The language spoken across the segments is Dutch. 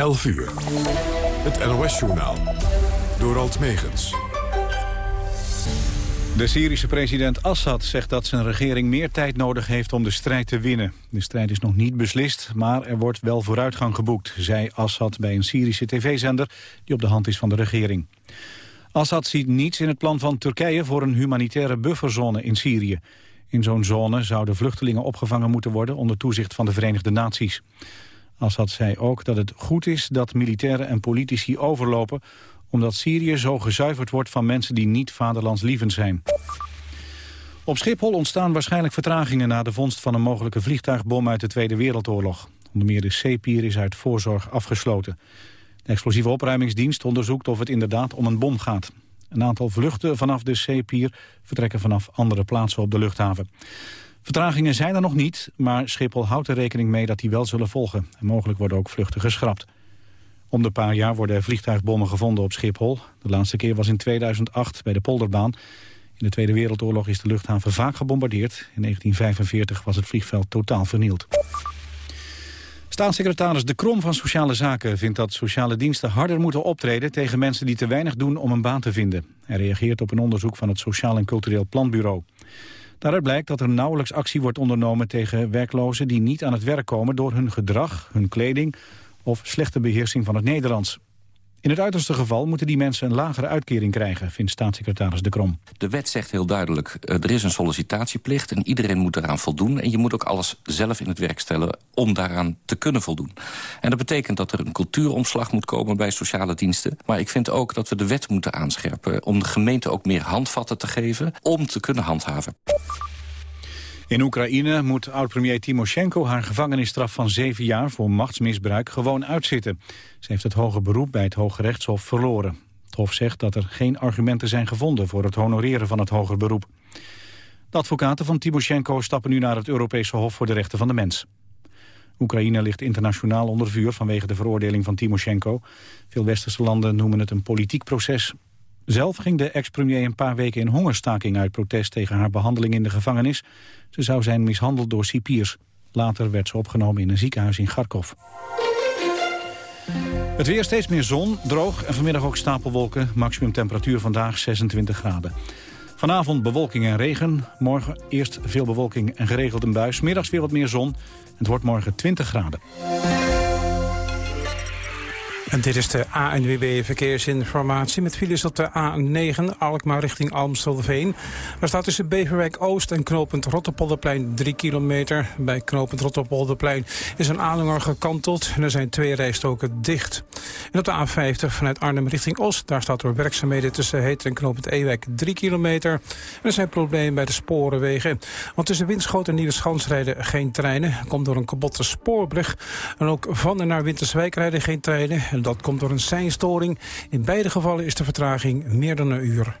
11 uur. Het NOS-journaal. Door Alt Megens. De Syrische president Assad zegt dat zijn regering meer tijd nodig heeft om de strijd te winnen. De strijd is nog niet beslist, maar er wordt wel vooruitgang geboekt, zei Assad bij een Syrische tv-zender die op de hand is van de regering. Assad ziet niets in het plan van Turkije voor een humanitaire bufferzone in Syrië. In zo'n zone zouden vluchtelingen opgevangen moeten worden onder toezicht van de Verenigde Naties. Assad zei ook dat het goed is dat militairen en politici overlopen... omdat Syrië zo gezuiverd wordt van mensen die niet vaderlandslievend zijn. Op Schiphol ontstaan waarschijnlijk vertragingen... na de vondst van een mogelijke vliegtuigbom uit de Tweede Wereldoorlog. Onder meer de C-pier is uit voorzorg afgesloten. De explosieve opruimingsdienst onderzoekt of het inderdaad om een bom gaat. Een aantal vluchten vanaf de C-pier vertrekken vanaf andere plaatsen op de luchthaven. Vertragingen zijn er nog niet, maar Schiphol houdt er rekening mee dat die wel zullen volgen. En mogelijk worden ook vluchten geschrapt. Om de paar jaar worden vliegtuigbommen gevonden op Schiphol. De laatste keer was in 2008 bij de Polderbaan. In de Tweede Wereldoorlog is de luchthaven vaak gebombardeerd. In 1945 was het vliegveld totaal vernield. Staatssecretaris De Krom van Sociale Zaken vindt dat sociale diensten harder moeten optreden tegen mensen die te weinig doen om een baan te vinden. Hij reageert op een onderzoek van het Sociaal en Cultureel Planbureau. Daaruit blijkt dat er nauwelijks actie wordt ondernomen tegen werklozen die niet aan het werk komen door hun gedrag, hun kleding of slechte beheersing van het Nederlands. In het uiterste geval moeten die mensen een lagere uitkering krijgen, vindt staatssecretaris De Krom. De wet zegt heel duidelijk, uh, er is een sollicitatieplicht en iedereen moet eraan voldoen. En je moet ook alles zelf in het werk stellen om daaraan te kunnen voldoen. En dat betekent dat er een cultuuromslag moet komen bij sociale diensten. Maar ik vind ook dat we de wet moeten aanscherpen om de gemeente ook meer handvatten te geven om te kunnen handhaven. In Oekraïne moet oud-premier Timoshenko haar gevangenisstraf van zeven jaar voor machtsmisbruik gewoon uitzitten. Ze heeft het hoge beroep bij het Hoge Rechtshof verloren. Het Hof zegt dat er geen argumenten zijn gevonden voor het honoreren van het hoger beroep. De advocaten van Timoshenko stappen nu naar het Europese Hof voor de Rechten van de Mens. Oekraïne ligt internationaal onder vuur vanwege de veroordeling van Timoshenko. Veel westerse landen noemen het een politiek proces. Zelf ging de ex-premier een paar weken in hongerstaking uit protest tegen haar behandeling in de gevangenis. Ze zou zijn mishandeld door cipiers. Later werd ze opgenomen in een ziekenhuis in Kharkov. Het weer steeds meer zon, droog en vanmiddag ook stapelwolken. Maximum temperatuur vandaag 26 graden. Vanavond bewolking en regen. Morgen eerst veel bewolking en geregeld een buis. Middags weer wat meer zon. Het wordt morgen 20 graden. En dit is de ANWB Verkeersinformatie met files op de A9 Alkmaar richting Almstelveen. Daar staat tussen Beverwijk Oost en knooppunt Rotterpolderplein 3 kilometer. Bij knooppunt Rotterpolderplein is een aanhanger gekanteld en er zijn twee rijstoken dicht. En op de A50 vanuit Arnhem richting Oost, daar staat door werkzaamheden tussen Heet en knooppunt Ewijk 3 kilometer. En er zijn problemen bij de sporenwegen. Want tussen Winschoot en Nieuwe Schans rijden geen treinen. Komt door een kapotte spoorbrug. En ook van en naar Winterswijk rijden geen treinen dat komt door een seinstoring. In beide gevallen is de vertraging meer dan een uur.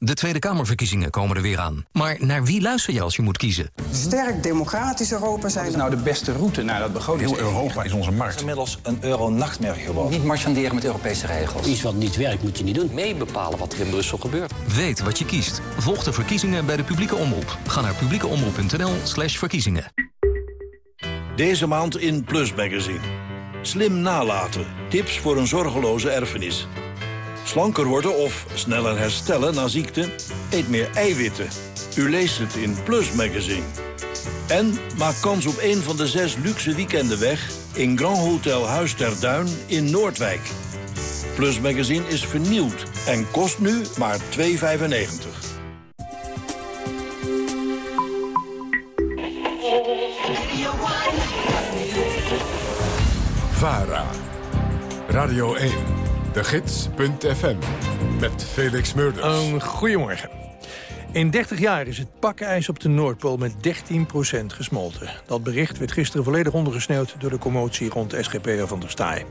De Tweede Kamerverkiezingen komen er weer aan. Maar naar wie luister je als je moet kiezen? Sterk democratisch Europa zijn... Wat is nou de beste route naar dat begroting? Heel Europa is onze markt. Het is inmiddels een euro-nachtmerrie geworden. Niet marchanderen met Europese regels. Iets wat niet werkt moet je niet doen. Mee bepalen wat er in Brussel gebeurt. Weet wat je kiest. Volg de verkiezingen bij de publieke omroep. Ga naar publiekeomroep.nl slash verkiezingen. Deze maand in Plus Magazine. Slim nalaten. Tips voor een zorgeloze erfenis. Slanker worden of sneller herstellen na ziekte? Eet meer eiwitten. U leest het in Plus Magazine. En maak kans op een van de zes luxe weekenden weg... in Grand Hotel Huis ter Duin in Noordwijk. Plus Magazine is vernieuwd en kost nu maar 2,95. VARA. Radio 1. De Gids.fm met Felix Meurders. Een goedemorgen. In 30 jaar is het pakijs op de Noordpool met 13% gesmolten. Dat bericht werd gisteren volledig ondergesneeuwd door de commotie rond SGP'er van der Staaij.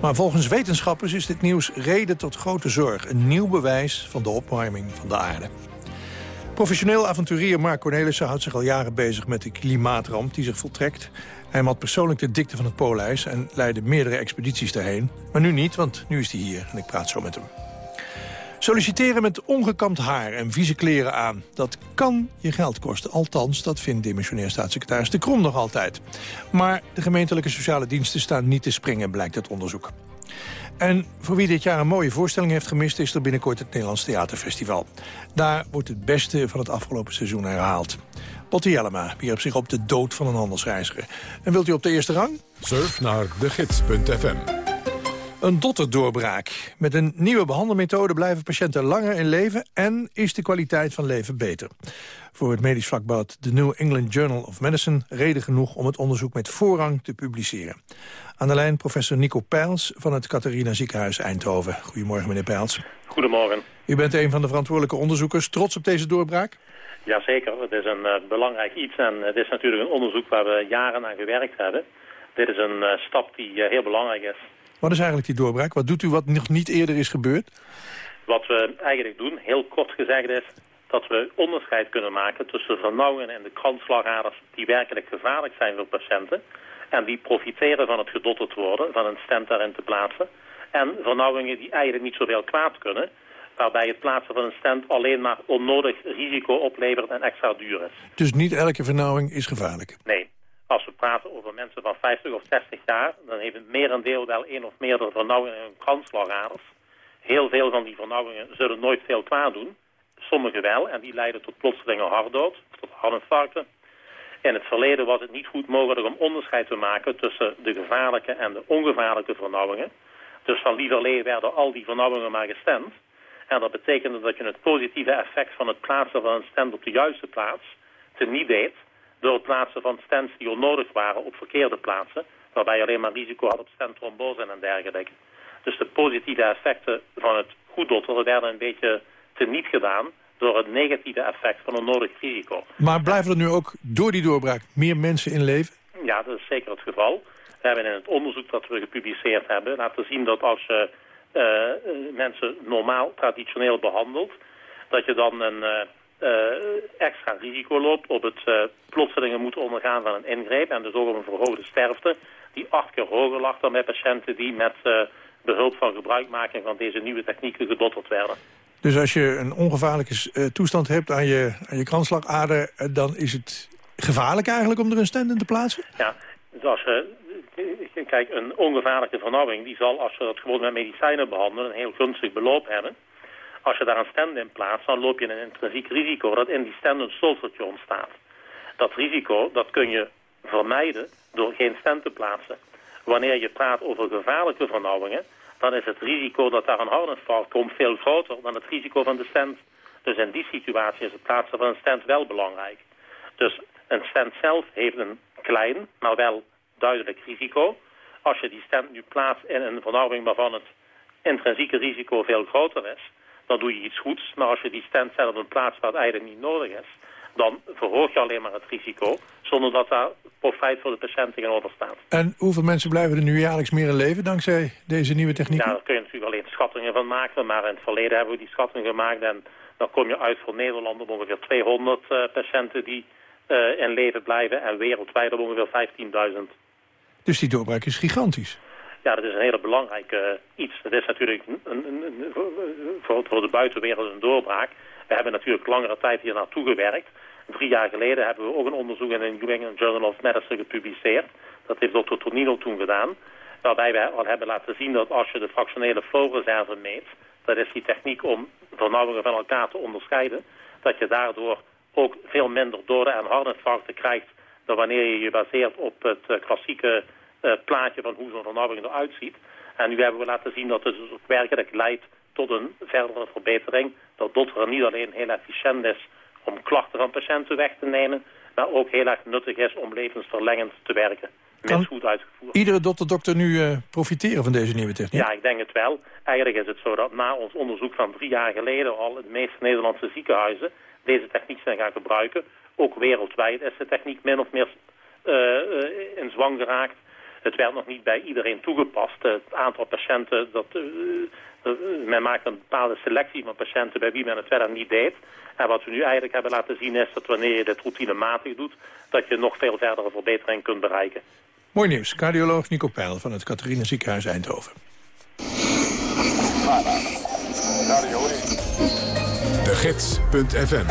Maar volgens wetenschappers is dit nieuws reden tot grote zorg. Een nieuw bewijs van de opwarming van de aarde. Professioneel avonturier Mark Cornelissen houdt zich al jaren bezig met de klimaatramp die zich voltrekt. Hij mat persoonlijk de dikte van het poolijs en leidde meerdere expedities daarheen. Maar nu niet, want nu is hij hier en ik praat zo met hem. Solliciteren met ongekamd haar en vieze kleren aan, dat kan je geld kosten. Althans, dat vindt demissionair staatssecretaris De Krom nog altijd. Maar de gemeentelijke sociale diensten staan niet te springen, blijkt het onderzoek. En voor wie dit jaar een mooie voorstelling heeft gemist... is er binnenkort het Nederlands Theaterfestival. Daar wordt het beste van het afgelopen seizoen herhaald. Botte Jellema wierp zich op de dood van een handelsreiziger. En wilt u op de eerste rang? Surf naar degids.fm. Een dotterdoorbraak. Met een nieuwe behandelmethode blijven patiënten langer in leven... en is de kwaliteit van leven beter. Voor het medisch vakblad The New England Journal of Medicine... reden genoeg om het onderzoek met voorrang te publiceren. Aan de lijn professor Nico Peils van het Catharina Ziekenhuis Eindhoven. Goedemorgen, meneer Peils. Goedemorgen. U bent een van de verantwoordelijke onderzoekers. Trots op deze doorbraak? Jazeker, het is een uh, belangrijk iets en het is natuurlijk een onderzoek waar we jaren aan gewerkt hebben. Dit is een uh, stap die uh, heel belangrijk is. Wat is eigenlijk die doorbraak? Wat doet u wat nog niet eerder is gebeurd? Wat we eigenlijk doen, heel kort gezegd is, dat we onderscheid kunnen maken tussen vernauwingen en de kransslagaders die werkelijk gevaarlijk zijn voor patiënten en die profiteren van het gedotterd worden, van een stent daarin te plaatsen. En vernauwingen die eigenlijk niet zoveel kwaad kunnen, waarbij het plaatsen van een stent alleen maar onnodig risico oplevert en extra duur is. Dus niet elke vernauwing is gevaarlijk? Nee. Als we praten over mensen van 50 of 60 jaar, dan heeft het merendeel wel één of meerdere vernauwingen in kransslagaders. Heel veel van die vernauwingen zullen nooit veel kwaad doen. Sommige wel, en die leiden tot plotselinge hartdood, tot hartinfarcten. In het verleden was het niet goed mogelijk om onderscheid te maken tussen de gevaarlijke en de ongevaarlijke vernauwingen. Dus van lieverlee werden al die vernauwingen maar gestemd. En dat betekende dat je het positieve effect van het plaatsen van een stent op de juiste plaats teniet deed door het plaatsen van stents die onnodig waren op verkeerde plaatsen, waarbij je alleen maar risico had op stenttrombose en dergelijke. Dus de positieve effecten van het goed dotteren werden een beetje teniet gedaan door het negatieve effect van onnodig risico. Maar blijven er nu ook door die doorbraak meer mensen in leven? Ja, dat is zeker het geval. We hebben in het onderzoek dat we gepubliceerd hebben laten zien dat als je uh, mensen normaal, traditioneel behandelt, dat je dan een uh, extra risico loopt op het uh, plotselinge moeten ondergaan van een ingreep en dus ook op een verhoogde sterfte die acht keer hoger lag dan bij patiënten die met behulp van gebruikmaking van deze nieuwe technieken gedotterd werden. Dus als je een ongevaarlijke toestand hebt aan je, aan je kransslagader, dan is het gevaarlijk eigenlijk om er een stent in te plaatsen? Ja, dus Kijk, een ongevaarlijke vernauwing die zal, als we dat gewoon met medicijnen behandelen, een heel gunstig beloop hebben. Als je daar een stent in plaatst, dan loop je een intrinsiek risico dat in die stent een sulfertje ontstaat. Dat risico, dat kun je vermijden door geen stent te plaatsen. Wanneer je praat over gevaarlijke vernauwingen, dan is het risico dat daar een hartinfarct komt veel groter dan het risico van de stent. Dus in die situatie is het plaatsen van een stent wel belangrijk. Dus een stent zelf heeft een klein, maar wel duidelijk risico. Als je die stent nu plaatst in een vernauwing waarvan het intrinsieke risico veel groter is, dan doe je iets goeds. Maar als je die stent zet op een plaats waar het eigenlijk niet nodig is, dan verhoog je alleen maar het risico, zonder dat daar profijt voor de patiënt tegenover staat. En hoeveel mensen blijven er nu jaarlijks meer in leven dankzij deze nieuwe techniek? Ja, daar kun je natuurlijk alleen schattingen van maken, maar in het verleden hebben we die schattingen gemaakt en dan kom je uit voor Nederland op ongeveer 200 uh, patiënten die uh, in leven blijven en wereldwijd op ongeveer 15.000. Dus die doorbraak is gigantisch. Ja, dat is een hele belangrijke uh, iets. Dat is natuurlijk een, een, een, voor, voor de buitenwereld een doorbraak. We hebben natuurlijk langere tijd hier naartoe gewerkt. Drie jaar geleden hebben we ook een onderzoek in de New England Journal of Medicine gepubliceerd. Dat heeft dokter Tonino toen gedaan. Waarbij wij al hebben laten zien dat als je de fractionele flowreserve meet... dat is die techniek om vernauwingen van elkaar te onderscheiden... dat je daardoor ook veel minder doden en hartinfarcten krijgt dan wanneer je je baseert op het uh, klassieke uh, plaatje van hoe zo'n vernauwing eruit ziet. En nu hebben we laten zien dat het dus ook werkelijk leidt tot een verdere verbetering. Dat dotteren niet alleen heel efficiënt is om klachten van patiënten weg te nemen, maar ook heel erg nuttig is om levensverlengend te werken. mits goed uitgevoerd. Iedere dotterdokter nu uh, profiteren van deze nieuwe techniek? Ja, ik denk het wel. Eigenlijk is het zo dat na ons onderzoek van drie jaar geleden al de meeste Nederlandse ziekenhuizen deze techniek zijn gaan gebruiken. Ook wereldwijd is de techniek min of meer uh, in zwang geraakt. Het werd nog niet bij iedereen toegepast. Het aantal patiënten, dat, men maakt een bepaalde selectie van patiënten bij wie men het verder niet deed. En wat we nu eigenlijk hebben laten zien is dat wanneer je dit routinematig doet, dat je nog veel verdere verbetering kunt bereiken. Mooi nieuws. Cardioloog Nico Peil van het Catharina Ziekenhuis Eindhoven. De Gids.fm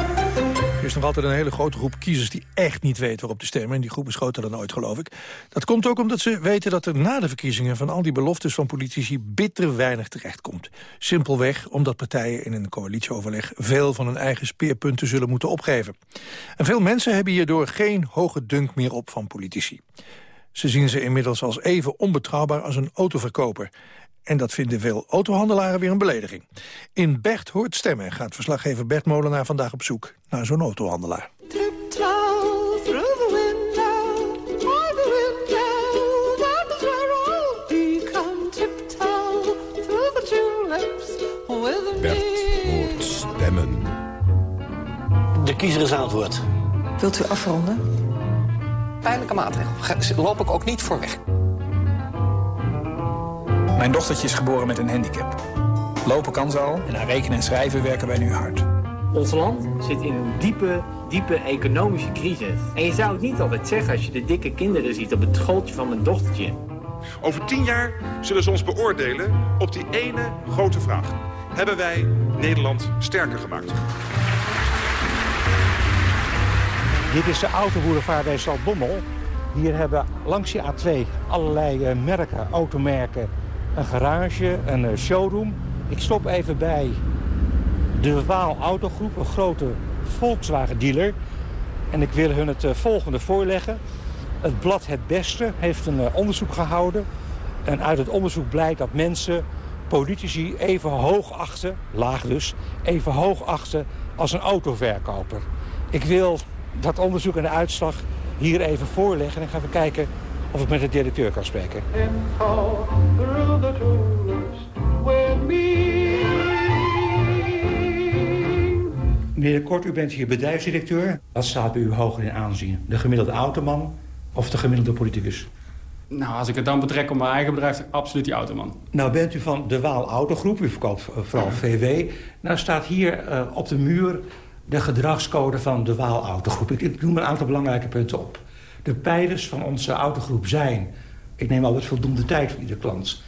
er is nog altijd een hele grote groep kiezers die echt niet weten waarop te stemmen. En die groep is groter dan ooit, geloof ik. Dat komt ook omdat ze weten dat er na de verkiezingen... van al die beloftes van politici bitter weinig terechtkomt. Simpelweg omdat partijen in een coalitieoverleg... veel van hun eigen speerpunten zullen moeten opgeven. En veel mensen hebben hierdoor geen hoge dunk meer op van politici. Ze zien ze inmiddels als even onbetrouwbaar als een autoverkoper. En dat vinden veel autohandelaren weer een belediging. In Bert hoort stemmen gaat verslaggever Bert Molenaar vandaag op zoek naar zo'n autohandelaar. Bert hoort stemmen. De kiezer is aan het woord. Wilt u afronden? Pijnlijke maatregel. Loop ik ook niet voor weg. Mijn dochtertje is geboren met een handicap. Lopen kan ze al en aan rekenen en schrijven werken wij nu hard. Ons land zit in een diepe, diepe economische crisis. En je zou het niet altijd zeggen als je de dikke kinderen ziet op het schooltje van mijn dochtertje. Over tien jaar zullen ze ons beoordelen op die ene grote vraag. Hebben wij Nederland sterker gemaakt? Dit is de autoboulevard bij Zaltbommel. Hier hebben langs de A2 allerlei eh, merken, automerken een garage, een eh, showroom. Ik stop even bij de Waal Autogroep, een grote Volkswagen dealer. En ik wil hun het eh, volgende voorleggen. Het blad Het Beste heeft een eh, onderzoek gehouden. En uit het onderzoek blijkt dat mensen politici even hoog achten, laag dus, even hoog achten als een autoverkoper. Ik wil dat onderzoek en de uitslag hier even voorleggen en ik ga even kijken of ik met de directeur kan spreken. Meneer Kort, u bent hier bedrijfsdirecteur. Wat staat bij u hoger in aanzien? De gemiddelde automan of de gemiddelde politicus? Nou, als ik het dan betrek op mijn eigen bedrijf, absoluut die automan. Nou bent u van de Waal Autogroep, u verkoopt vooral VW. Nou staat hier uh, op de muur de gedragscode van de Waal Autogroep. Ik, ik noem een aantal belangrijke punten op. De pijlers van onze autogroep zijn... ik neem altijd voldoende tijd voor iedere klant.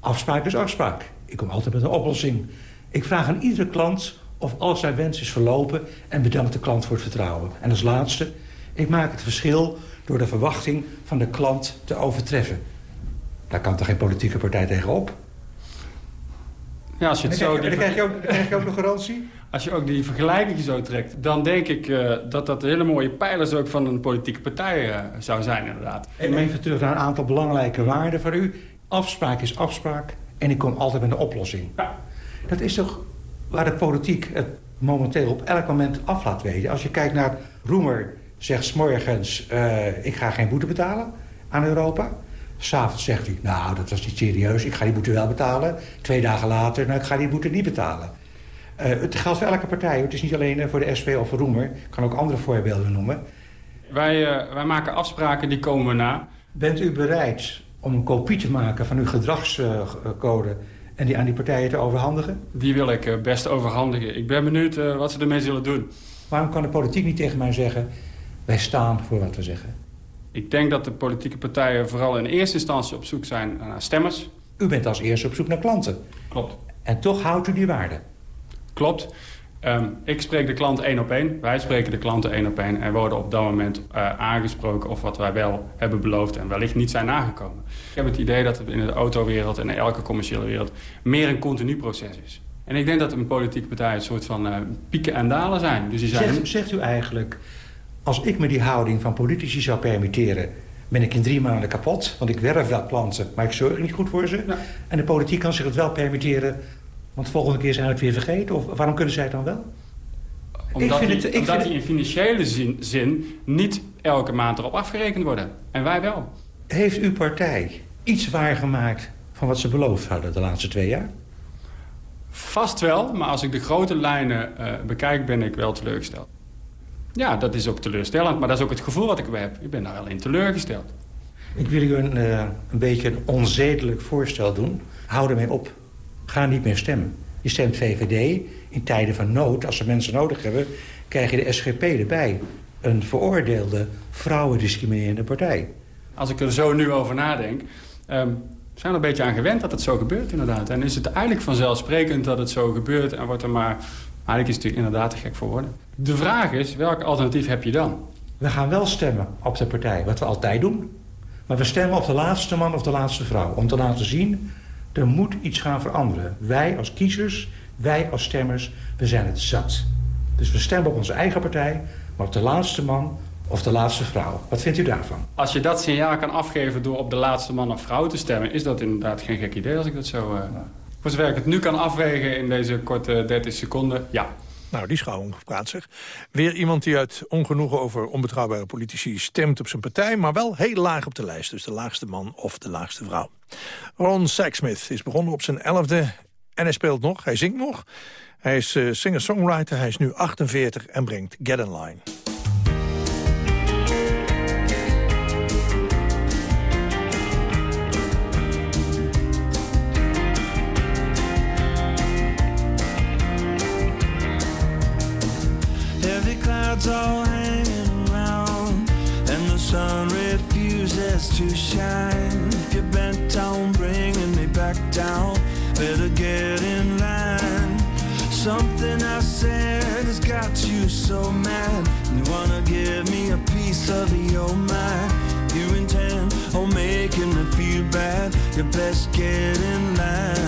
Afspraak is afspraak. Ik kom altijd met een oplossing. Ik vraag aan iedere klant of alles zijn wens is verlopen... en bedank de klant voor het vertrouwen. En als laatste, ik maak het verschil door de verwachting van de klant te overtreffen. Daar kan toch geen politieke partij tegenop? Ja, als je het zo... Dan krijg, je ook, dan krijg je ook een garantie? Als je ook die vergelijking zo trekt... dan denk ik uh, dat dat hele mooie pijlers ook van een politieke partij uh, zou zijn, inderdaad. En even terug naar een aantal belangrijke waarden voor u. Afspraak is afspraak en ik kom altijd met een oplossing. Ja. Dat is toch waar de politiek het momenteel op elk moment af laat weten. Als je kijkt naar Roemer zegt s'morgens... Uh, ik ga geen boete betalen aan Europa... S'avonds zegt hij, nou, dat was niet serieus, ik ga die boete wel betalen. Twee dagen later, nou, ik ga die boete niet betalen. Uh, het geldt voor elke partij. Het is niet alleen eh, voor de SP of voor Roemer. Ik kan ook andere voorbeelden noemen. Wij, uh, wij maken afspraken, die komen we na. Bent u bereid om een kopie te maken van uw gedragscode... en die aan die partijen te overhandigen? Die wil ik best overhandigen. Ik ben benieuwd wat ze ermee zullen doen. Waarom kan de politiek niet tegen mij zeggen... wij staan voor wat we zeggen? Ik denk dat de politieke partijen vooral in eerste instantie op zoek zijn naar stemmers. U bent als eerste op zoek naar klanten. Klopt. En toch houdt u die waarde. Klopt. Um, ik spreek de klant één op één. Wij spreken de klanten één op één. En worden op dat moment uh, aangesproken of wat wij wel hebben beloofd en wellicht niet zijn nagekomen. Ik heb het idee dat het in de autowereld en in elke commerciële wereld meer een continu proces is. En ik denk dat een politieke partij een soort van uh, pieken en dalen zijn. Dus die zijn... Zegt, zegt u eigenlijk, als ik me die houding van politici zou permitteren... ben ik in drie maanden kapot, want ik werf wel klanten... maar ik zorg niet goed voor ze. Ja. En de politiek kan zich het wel permitteren want de volgende keer zijn we het weer vergeten? Of waarom kunnen zij het dan wel? Omdat, die, het, omdat die in financiële zin, zin, niet elke maand erop afgerekend worden. En wij wel. Heeft uw partij iets waargemaakt van wat ze beloofd hadden de laatste twee jaar? Vast wel, maar als ik de grote lijnen uh, bekijk ben ik wel teleurgesteld. Ja, dat is ook teleurstellend, maar dat is ook het gevoel wat ik heb. Ik ben daar wel in teleurgesteld. Ik wil u een, uh, een beetje een onzedelijk voorstel doen. Hou ermee op. Ga niet meer stemmen. Je stemt VVD. In tijden van nood, als ze mensen nodig hebben... krijg je de SGP erbij. Een veroordeelde, vrouwendiscriminerende partij. Als ik er zo nu over nadenk... Um, zijn er een beetje aan gewend dat het zo gebeurt inderdaad. En is het eigenlijk vanzelfsprekend dat het zo gebeurt... en wordt er maar... Eigenlijk is het inderdaad te gek voor woorden. De vraag is, welk alternatief heb je dan? We gaan wel stemmen op de partij, wat we altijd doen. Maar we stemmen op de laatste man of de laatste vrouw. Om te laten zien, er moet iets gaan veranderen. Wij als kiezers, wij als stemmers, we zijn het zat. Dus we stemmen op onze eigen partij, maar op de laatste man of de laatste vrouw. Wat vindt u daarvan? Als je dat signaal kan afgeven door op de laatste man of vrouw te stemmen... is dat inderdaad geen gek idee als ik dat zo... Uh, voor zover ik het nu kan afwegen in deze korte 30 seconden, ja. Nou, die schouwing praat zich. Weer iemand die uit ongenoegen over onbetrouwbare politici stemt op zijn partij... maar wel heel laag op de lijst, dus de laagste man of de laagste vrouw. Ron Sacksmith is begonnen op zijn elfde en hij speelt nog, hij zingt nog. Hij is uh, singer-songwriter, hij is nu 48 en brengt Get In Line. Clouds all hanging around, and the sun refuses to shine. If you're bent on bringing me back down, better get in line. Something I said has got you so mad. You wanna give me a piece of your mind. You intend on making me feel bad. You best get in line.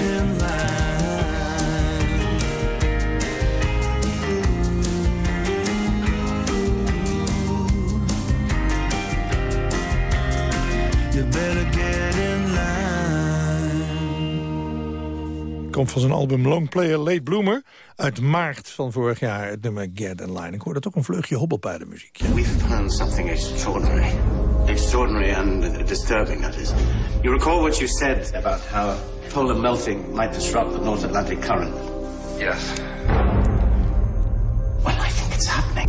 Komt van zijn album Long Player Late Bloomer uit maart van vorig jaar, het nummer Get in Line. Ik hoorde toch een vleugje hobbelpaardenmuziek. We've found something extraordinary. Extraordinary and disturbing, that is. You recall what you said about how polar melting might disrupt the North Atlantic current? Yes. Well, I think it's happening.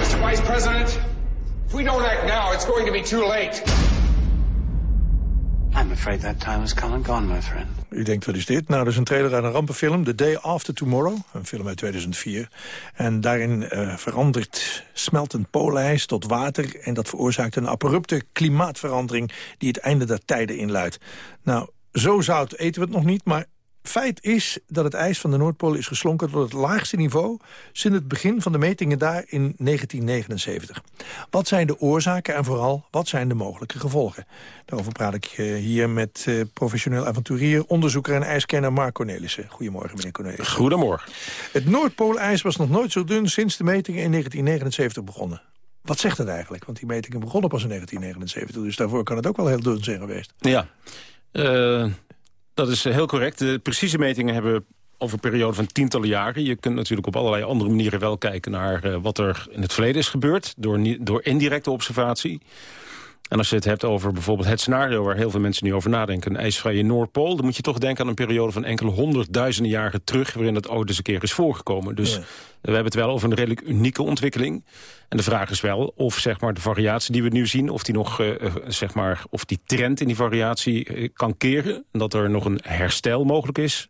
Mr. Vice President, if we don't act now, it's going to be too late. I'm afraid that time has come and gone, my friend. U denkt, wat is dit? Nou, dat is een trailer uit een rampenfilm, The Day After Tomorrow. Een film uit 2004. En daarin uh, verandert smeltend poolijs tot water... en dat veroorzaakt een abrupte klimaatverandering... die het einde der tijden inluidt. Nou, zo zout eten we het nog niet, maar Feit is dat het ijs van de Noordpool is geslonken tot het laagste niveau... sinds het begin van de metingen daar in 1979. Wat zijn de oorzaken en vooral wat zijn de mogelijke gevolgen? Daarover praat ik eh, hier met uh, professioneel avonturier, onderzoeker en ijskenner Mark Cornelissen. Goedemorgen, meneer Cornelissen. Goedemorgen. Het Noordpoolijs was nog nooit zo dun sinds de metingen in 1979 begonnen. Wat zegt dat eigenlijk? Want die metingen begonnen pas in 1979, dus daarvoor kan het ook wel heel dun zijn geweest. Ja, uh, dat is heel correct. De precieze metingen hebben over een periode van tientallen jaren. Je kunt natuurlijk op allerlei andere manieren wel kijken naar uh, wat er in het verleden is gebeurd... door, door indirecte observatie. En als je het hebt over bijvoorbeeld het scenario... waar heel veel mensen nu over nadenken, een ijsvrije Noordpool... dan moet je toch denken aan een periode van enkele honderdduizenden jaren terug... waarin dat ooit eens een keer is voorgekomen. Dus we hebben het wel over een redelijk unieke ontwikkeling. En de vraag is wel of zeg maar, de variatie die we nu zien... of die, nog, uh, zeg maar, of die trend in die variatie uh, kan keren. En dat er nog een herstel mogelijk is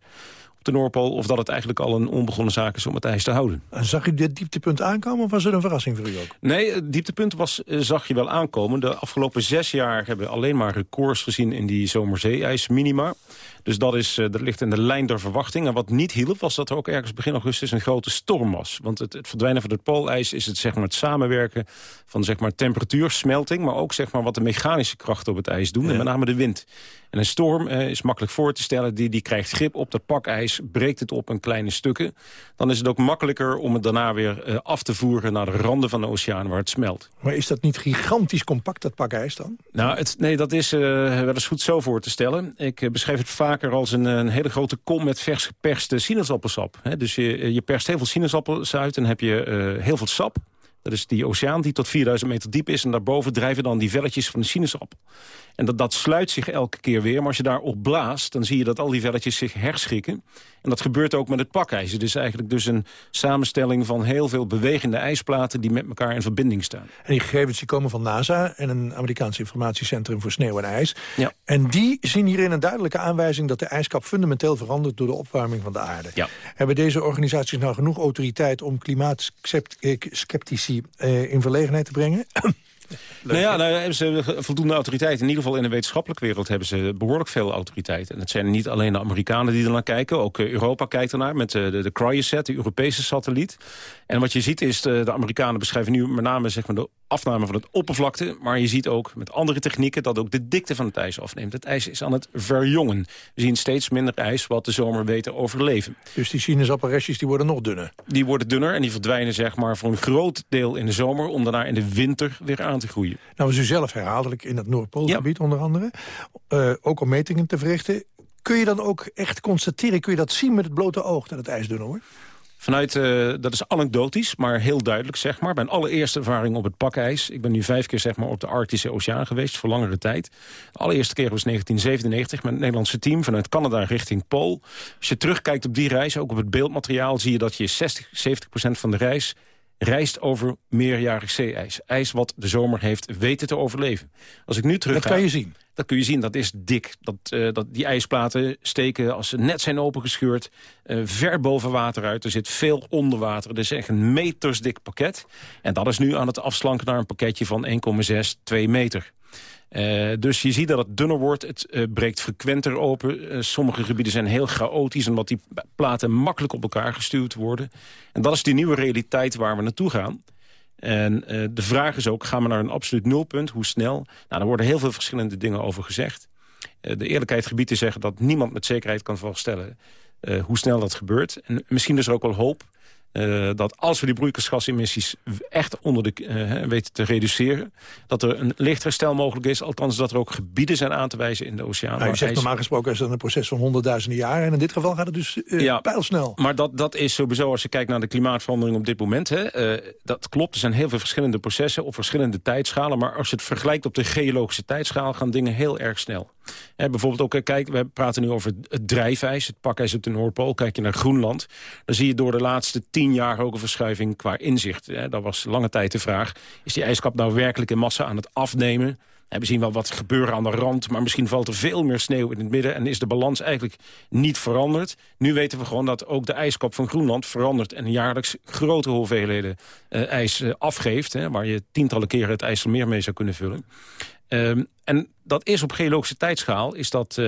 de Noordpool... of dat het eigenlijk al een onbegonnen zaak is om het ijs te houden. En zag u dit dieptepunt aankomen of was het een verrassing voor u ook? Nee, het dieptepunt was, eh, zag je wel aankomen. De afgelopen zes jaar hebben we alleen maar records gezien in die zomerzee-ijsminima. Dus dat, is, eh, dat ligt in de lijn der verwachting. En wat niet hielp was dat er ook ergens begin augustus een grote storm was. Want het, het verdwijnen van het poolijs is het, zeg maar, het samenwerken van zeg maar, temperatuursmelting... maar ook zeg maar, wat de mechanische krachten op het ijs doen. En met name de wind. En een storm eh, is makkelijk voor te stellen. Die, die krijgt grip op dat pakijs, breekt het op in kleine stukken. Dan is het ook makkelijker om het daarna weer eh, af te voeren... naar de randen van de oceaan waar het smelt. Maar is dat niet gigantisch compact, dat pakijs dan? Nou, het, nee, dat is uh, wel eens goed zo voor te stellen. Ik uh, beschrijf het vaker als een, een, hele grote kom met vers geperste sinaasappelsap. He, dus je, je perst heel veel sinaasappels uit en heb je heel veel sap. Dat is die oceaan die tot 4000 meter diep is. En daarboven drijven dan die velletjes van de sinaasappel. En dat, dat sluit zich elke keer weer. Maar als je daarop blaast, dan zie je dat al die velletjes zich herschikken. En dat gebeurt ook met het pakijs. Het is eigenlijk dus een samenstelling van heel veel bewegende ijsplaten... die met elkaar in verbinding staan. En die gegevens die komen van NASA en een Amerikaans informatiecentrum voor sneeuw en ijs. Ja. En die zien hierin een duidelijke aanwijzing... dat de ijskap fundamenteel verandert door de opwarming van de aarde. Ja. Hebben deze organisaties nou genoeg autoriteit om klimaatskeptici eh, in verlegenheid te brengen? Nou ja, nou hebben ze voldoende autoriteit. In ieder geval in de wetenschappelijke wereld hebben ze behoorlijk veel autoriteit. En het zijn niet alleen de Amerikanen die er naar kijken. Ook eh, Europa kijkt ernaar met eh, de, de Cryosat, de Europese satelliet. En wat je ziet is, de, de Amerikanen beschrijven nu met name zeg maar, de afname van het oppervlakte. Maar je ziet ook met andere technieken dat ook de dikte van het ijs afneemt. Het ijs is aan het verjongen. We zien steeds minder ijs wat de zomer weet te overleven. Dus die sinaasappelrestjes die worden nog dunner? Die worden dunner en die verdwijnen zeg maar, voor een groot deel in de zomer... om daarna in de winter weer aan te groeien. Nou was u zelf herhaaldelijk in het Noordpoolgebied ja. onder andere. Uh, ook om metingen te verrichten. Kun je dan ook echt constateren, kun je dat zien met het blote oog... dat het ijs dunner wordt? Vanuit, uh, dat is anekdotisch, maar heel duidelijk, zeg maar. Mijn allereerste ervaring op het pakijs. Ik ben nu vijf keer zeg maar, op de Arctische Oceaan geweest, voor langere tijd. De allereerste keer was 1997 met het Nederlandse team vanuit Canada richting Pool. Als je terugkijkt op die reis, ook op het beeldmateriaal... zie je dat je 60, 70 procent van de reis reist over meerjarig zeeijs. IJs wat de zomer heeft weten te overleven. Als ik nu terug Dat kan je zien. Dat kun je zien, dat is dik. Dat, uh, dat die ijsplaten steken als ze net zijn opengescheurd... Uh, ver boven water uit. Er zit veel onder water. Het is echt een metersdik pakket. En dat is nu aan het afslanken naar een pakketje van 1,6, 2 meter. Uh, dus je ziet dat het dunner wordt, het breekt frequenter open. Sommige gebieden zijn heel chaotisch... omdat die platen makkelijk op elkaar gestuurd worden. En dat is die nieuwe realiteit waar we naartoe gaan. En de vraag is ook, gaan we naar een absoluut nulpunt? Hoe snel? Nou, daar worden heel veel verschillende dingen over gezegd. de eerlijkheid gebied te zeggen dat niemand met zekerheid kan voorstellen... hoe snel dat gebeurt. En misschien is er ook wel hoop uh, dat als we die broeikasgasemissies echt onder de, uh, weten te reduceren... dat er een licht herstel mogelijk is. Althans dat er ook gebieden zijn aan te wijzen in de oceaan. Nou, zegt normaal gesproken is dat een proces van honderdduizenden jaren. En in dit geval gaat het dus uh, ja, pijlsnel. Maar dat, dat is sowieso, als je kijkt naar de klimaatverandering op dit moment... Hè, dat klopt, er zijn heel veel verschillende processen op verschillende tijdschalen. Maar als je het vergelijkt op de geologische tijdschaal... gaan dingen heel erg snel. Bijvoorbeeld ook, kijk, we praten nu over het drijfijs, het pakijs op de Noordpool. Kijk je naar Groenland, dan zie je door de laatste tien jaar ook een verschuiving qua inzicht. Hè. Dat was lange tijd de vraag, is die ijskap nou werkelijk in massa aan het afnemen? We zien wel wat gebeuren aan de rand, maar misschien valt er veel meer sneeuw in het midden... en is de balans eigenlijk niet veranderd. Nu weten we gewoon dat ook de ijskap van Groenland verandert... en jaarlijks grote hoeveelheden uh, ijs uh, afgeeft... Hè, waar je tientallen keren het IJsselmeer mee zou kunnen vullen. Um, en dat is op geologische tijdschaal is dat, uh,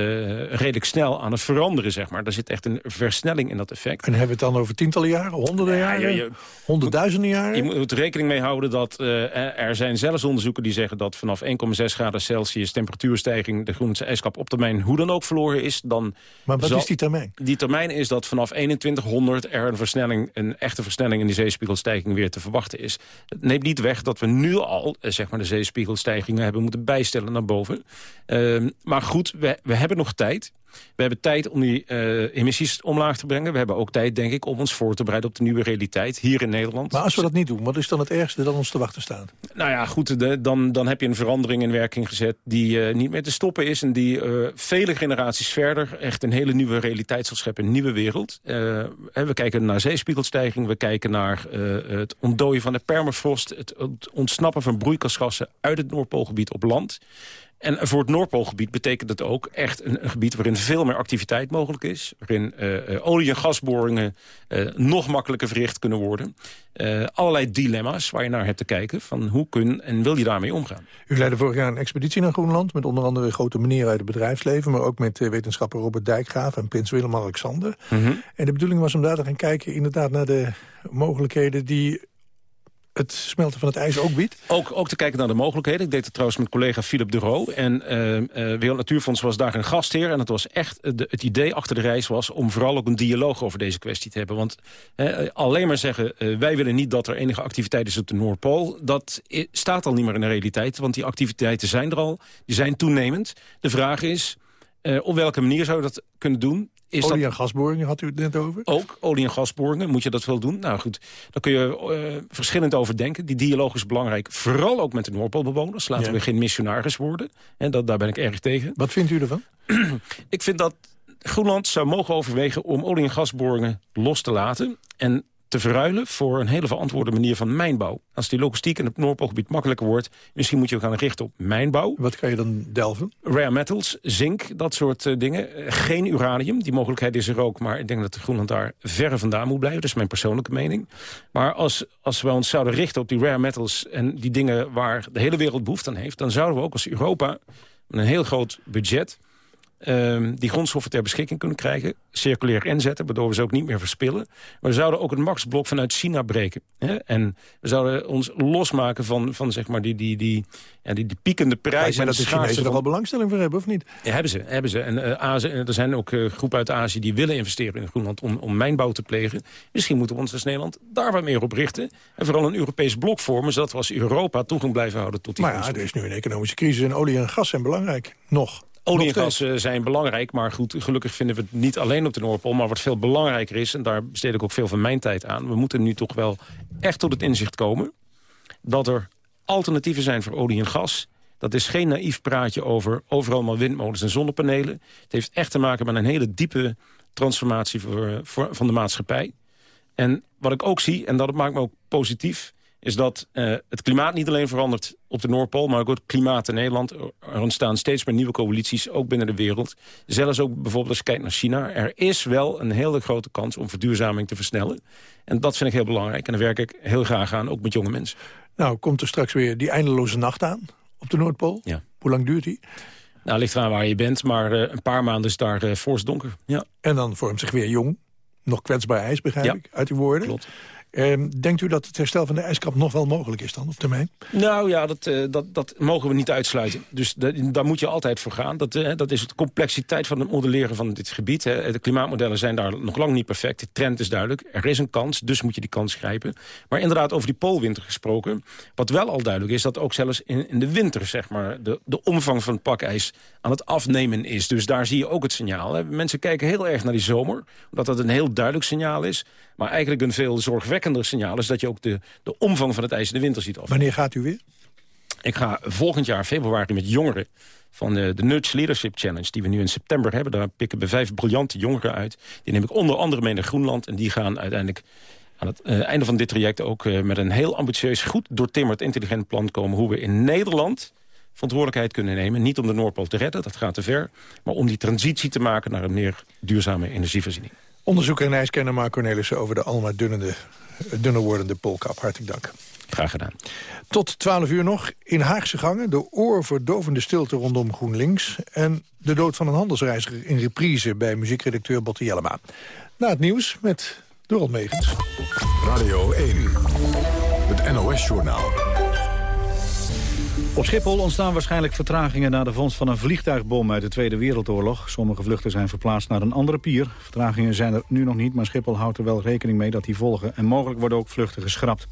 redelijk snel aan het veranderen. Zeg maar. Er zit echt een versnelling in dat effect. En hebben we het dan over tientallen jaren, honderden ja, jaren, je, honderdduizenden jaren? Je moet er rekening mee houden dat uh, er zijn zelfs onderzoeken die zeggen... dat vanaf 1,6 graden Celsius temperatuurstijging... de Groenlandse ijskap op termijn hoe dan ook verloren is. Dan maar wat is die termijn? Die termijn is dat vanaf 2100 er een versnelling, een echte versnelling in die zeespiegelstijging weer te verwachten is. Het neemt niet weg dat we nu al zeg maar, de zeespiegelstijgingen hebben moeten bijstellen naar boven. Ehm, maar goed, we, we hebben nog tijd. We hebben tijd om die uh, emissies omlaag te brengen. We hebben ook tijd, denk ik, om ons voor te bereiden op de nieuwe realiteit hier in Nederland. Maar als we dat niet doen, wat is dan het ergste dat ons te wachten staat? Nou ja, goed, de, dan, dan heb je een verandering in werking gezet die uh, niet meer te stoppen is... en die uh, vele generaties verder echt een hele nieuwe realiteit zal scheppen, een nieuwe wereld. we kijken naar zeespiegelstijging, we kijken naar het ontdooien van de permafrost... het ontsnappen van broeikasgassen uit het Noordpoolgebied op land... En voor het Noordpoolgebied betekent het ook echt een, een, gebied... waarin veel meer activiteit mogelijk is. Waarin uh, olie- en gasboringen uh, nog makkelijker verricht kunnen worden. Uh, allerlei dilemma's waar je naar hebt te kijken. Van hoe kun en wil je daarmee omgaan? U leidde vorig jaar een expeditie naar Groenland... met onder andere grote meneer uit het bedrijfsleven... maar ook met wetenschapper Robert Dijkgraaf en prins Willem-Alexander. Mhm. En de bedoeling was om daar te gaan kijken... inderdaad naar de mogelijkheden die het smelten van het ijs ook biedt? Ook, ook te kijken naar de mogelijkheden. Ik deed het trouwens met collega Philip de Roo. En uh, uh, Wereld Natuurfonds was daar een gastheer. En het was echt, de, het idee achter de reis was om vooral ook een dialoog over deze kwestie te hebben. Want alleen maar zeggen, wij willen niet dat er enige activiteit is op de Noordpool. Dat staat al niet meer in de realiteit. Want die activiteiten zijn er al. Die zijn toenemend. De vraag is, op welke manier zou je dat kunnen doen? Is olie- en gasboringen had u het net over? Ook, olie- en gasboringen. Moet je dat wel doen? Nou goed, daar kun je uh, verschillend over denken. Die dialoog is belangrijk. Vooral ook met de Noordpoolbewoners. Laten ja. we geen missionaris worden. En dat, daar ben ik erg tegen. Wat vindt u ervan? ik vind dat Groenland zou mogen overwegen om olie- en gasboringen los te laten. En te verruilen voor een hele verantwoorde manier van mijnbouw. Als die logistiek in het Noordpoolgebied makkelijker wordt... misschien moet je gaan richten op mijnbouw. Wat kan je dan delven? Rare metals, zink, dat soort uh, dingen. Geen uranium, die mogelijkheid is er ook... maar ik denk dat Groenland daar verre vandaan moet blijven. Dat is mijn persoonlijke mening. Maar als, als we ons zouden richten op die rare metals... en die dingen waar de hele wereld behoefte aan heeft... dan zouden we ook als Europa met een heel groot budget... Um, die grondstoffen ter beschikking kunnen krijgen. Circulair inzetten, waardoor we ze ook niet meer verspillen. Maar we zouden ook het maxblok vanuit China breken. Hè? En we zouden ons losmaken van, van zeg maar die, die, die, ja, die, die piekende prijs. Maar dat de Chinezen er wel belangstelling voor hebben, of niet? Ja, hebben ze. Hebben ze. En uh, Azië, er zijn ook uh, groepen uit Azië die willen investeren in Groenland... om, om mijnbouw te plegen. Misschien moeten we ons als Nederland daar wat meer op richten. En vooral een Europees blok vormen... zodat we als Europa toegang blijven houden tot die Maar ja, er is nu een economische crisis en olie en gas zijn belangrijk. Nog. Olie en gas zijn belangrijk, maar goed, gelukkig vinden we het niet alleen op de Noordpool. Maar wat veel belangrijker is, en daar besteed ik ook veel van mijn tijd aan... we moeten nu toch wel echt tot het inzicht komen... dat er alternatieven zijn voor olie en gas. Dat is geen naïef praatje over overal maar windmolens en zonnepanelen. Het heeft echt te maken met een hele diepe transformatie voor, voor, van de maatschappij. En wat ik ook zie, en dat maakt me ook positief is dat uh, het klimaat niet alleen verandert op de Noordpool... maar ook het klimaat in Nederland. Er ontstaan steeds meer nieuwe coalities, ook binnen de wereld. Zelfs ook bijvoorbeeld als je kijkt naar China. Er is wel een hele grote kans om verduurzaming te versnellen. En dat vind ik heel belangrijk. En daar werk ik heel graag aan, ook met jonge mensen. Nou, komt er straks weer die eindeloze nacht aan op de Noordpool? Ja. Hoe lang duurt die? Nou, ligt eraan waar je bent, maar uh, een paar maanden is daar uh, fors donker. Ja. En dan vormt zich weer jong, nog kwetsbaar ijs, begrijp ja. ik, uit uw woorden. Klopt. Uh, denkt u dat het herstel van de ijskap nog wel mogelijk is dan op termijn? Nou ja, dat, uh, dat, dat mogen we niet uitsluiten. Dus daar moet je altijd voor gaan. Dat, uh, dat is de complexiteit van het modelleren van dit gebied. Hè. De klimaatmodellen zijn daar nog lang niet perfect. De trend is duidelijk. Er is een kans, dus moet je die kans grijpen. Maar inderdaad, over die poolwinter gesproken. Wat wel al duidelijk is, dat ook zelfs in, in de winter... zeg maar, de, de omvang van het pakijs aan het afnemen is. Dus daar zie je ook het signaal. Hè. Mensen kijken heel erg naar die zomer. Omdat dat een heel duidelijk signaal is. Maar eigenlijk een veel zorgwekkender signaal is dat je ook de, de omvang van het ijs in de winter ziet af. Wanneer gaat u weer? Ik ga volgend jaar februari met jongeren van de, de Nudge Leadership Challenge... die we nu in september hebben. Daar pikken we vijf briljante jongeren uit. Die neem ik onder andere mee naar Groenland. En die gaan uiteindelijk aan het uh, einde van dit traject ook uh, met een heel ambitieus... goed doortimmerd, intelligent plan komen... hoe we in Nederland verantwoordelijkheid kunnen nemen. Niet om de Noordpool te redden, dat gaat te ver. Maar om die transitie te maken naar een meer duurzame energievoorziening. Onderzoeker en ijskenner Mark Cornelissen over de almaar dunnende, dunner wordende poolkap. Hartelijk dank. Graag gedaan. Tot 12 uur nog in Haagse gangen de oorverdovende stilte rondom GroenLinks... en de dood van een handelsreiziger in reprise bij muziekredacteur Botte Jellema. Na het nieuws met Dorald Megens. Radio 1, het NOS-journaal. Op Schiphol ontstaan waarschijnlijk vertragingen na de vondst van een vliegtuigbom uit de Tweede Wereldoorlog. Sommige vluchten zijn verplaatst naar een andere pier. Vertragingen zijn er nu nog niet, maar Schiphol houdt er wel rekening mee dat die volgen. En mogelijk worden ook vluchten geschrapt.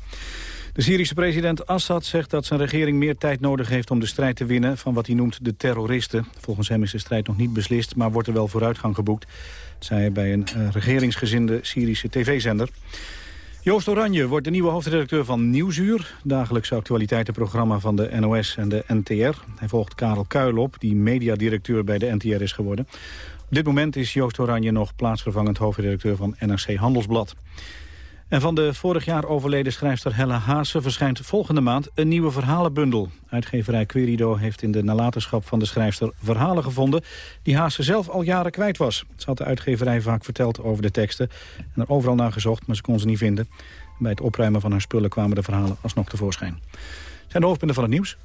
De Syrische president Assad zegt dat zijn regering meer tijd nodig heeft om de strijd te winnen van wat hij noemt de terroristen. Volgens hem is de strijd nog niet beslist, maar wordt er wel vooruitgang geboekt. Dat zei hij bij een uh, regeringsgezinde Syrische tv-zender. Joost Oranje wordt de nieuwe hoofdredacteur van Nieuwsuur. Dagelijkse actualiteitenprogramma van de NOS en de NTR. Hij volgt Karel Kuil op, die mediadirecteur bij de NTR is geworden. Op dit moment is Joost Oranje nog plaatsvervangend hoofdredacteur van NRC Handelsblad. En van de vorig jaar overleden schrijfster Helle Haase verschijnt volgende maand een nieuwe verhalenbundel. Uitgeverij Querido heeft in de nalatenschap van de schrijfster verhalen gevonden die Haase zelf al jaren kwijt was. Ze had de uitgeverij vaak verteld over de teksten en er overal naar gezocht, maar ze kon ze niet vinden. Bij het opruimen van haar spullen kwamen de verhalen alsnog tevoorschijn. zijn de hoofdpunten van het nieuws.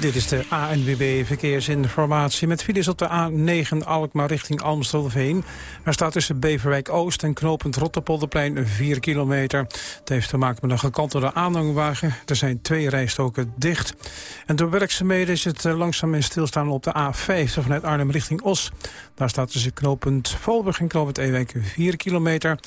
Dit is de ANWB Verkeersinformatie. Met files op de A9 Alkmaar richting Amstelveen. Er staat tussen Beverwijk Oost en knooppunt Rotterpolderplein 4 kilometer. Het heeft te maken met een gekantelde aanhangwagen. Er zijn twee rijstoken dicht. En door werkzaamheden is het eh, langzaam in stilstaan op de A50 vanuit Arnhem richting Os. Daar staat tussen knooppunt Volburg en knooppunt Ewijk 4 kilometer.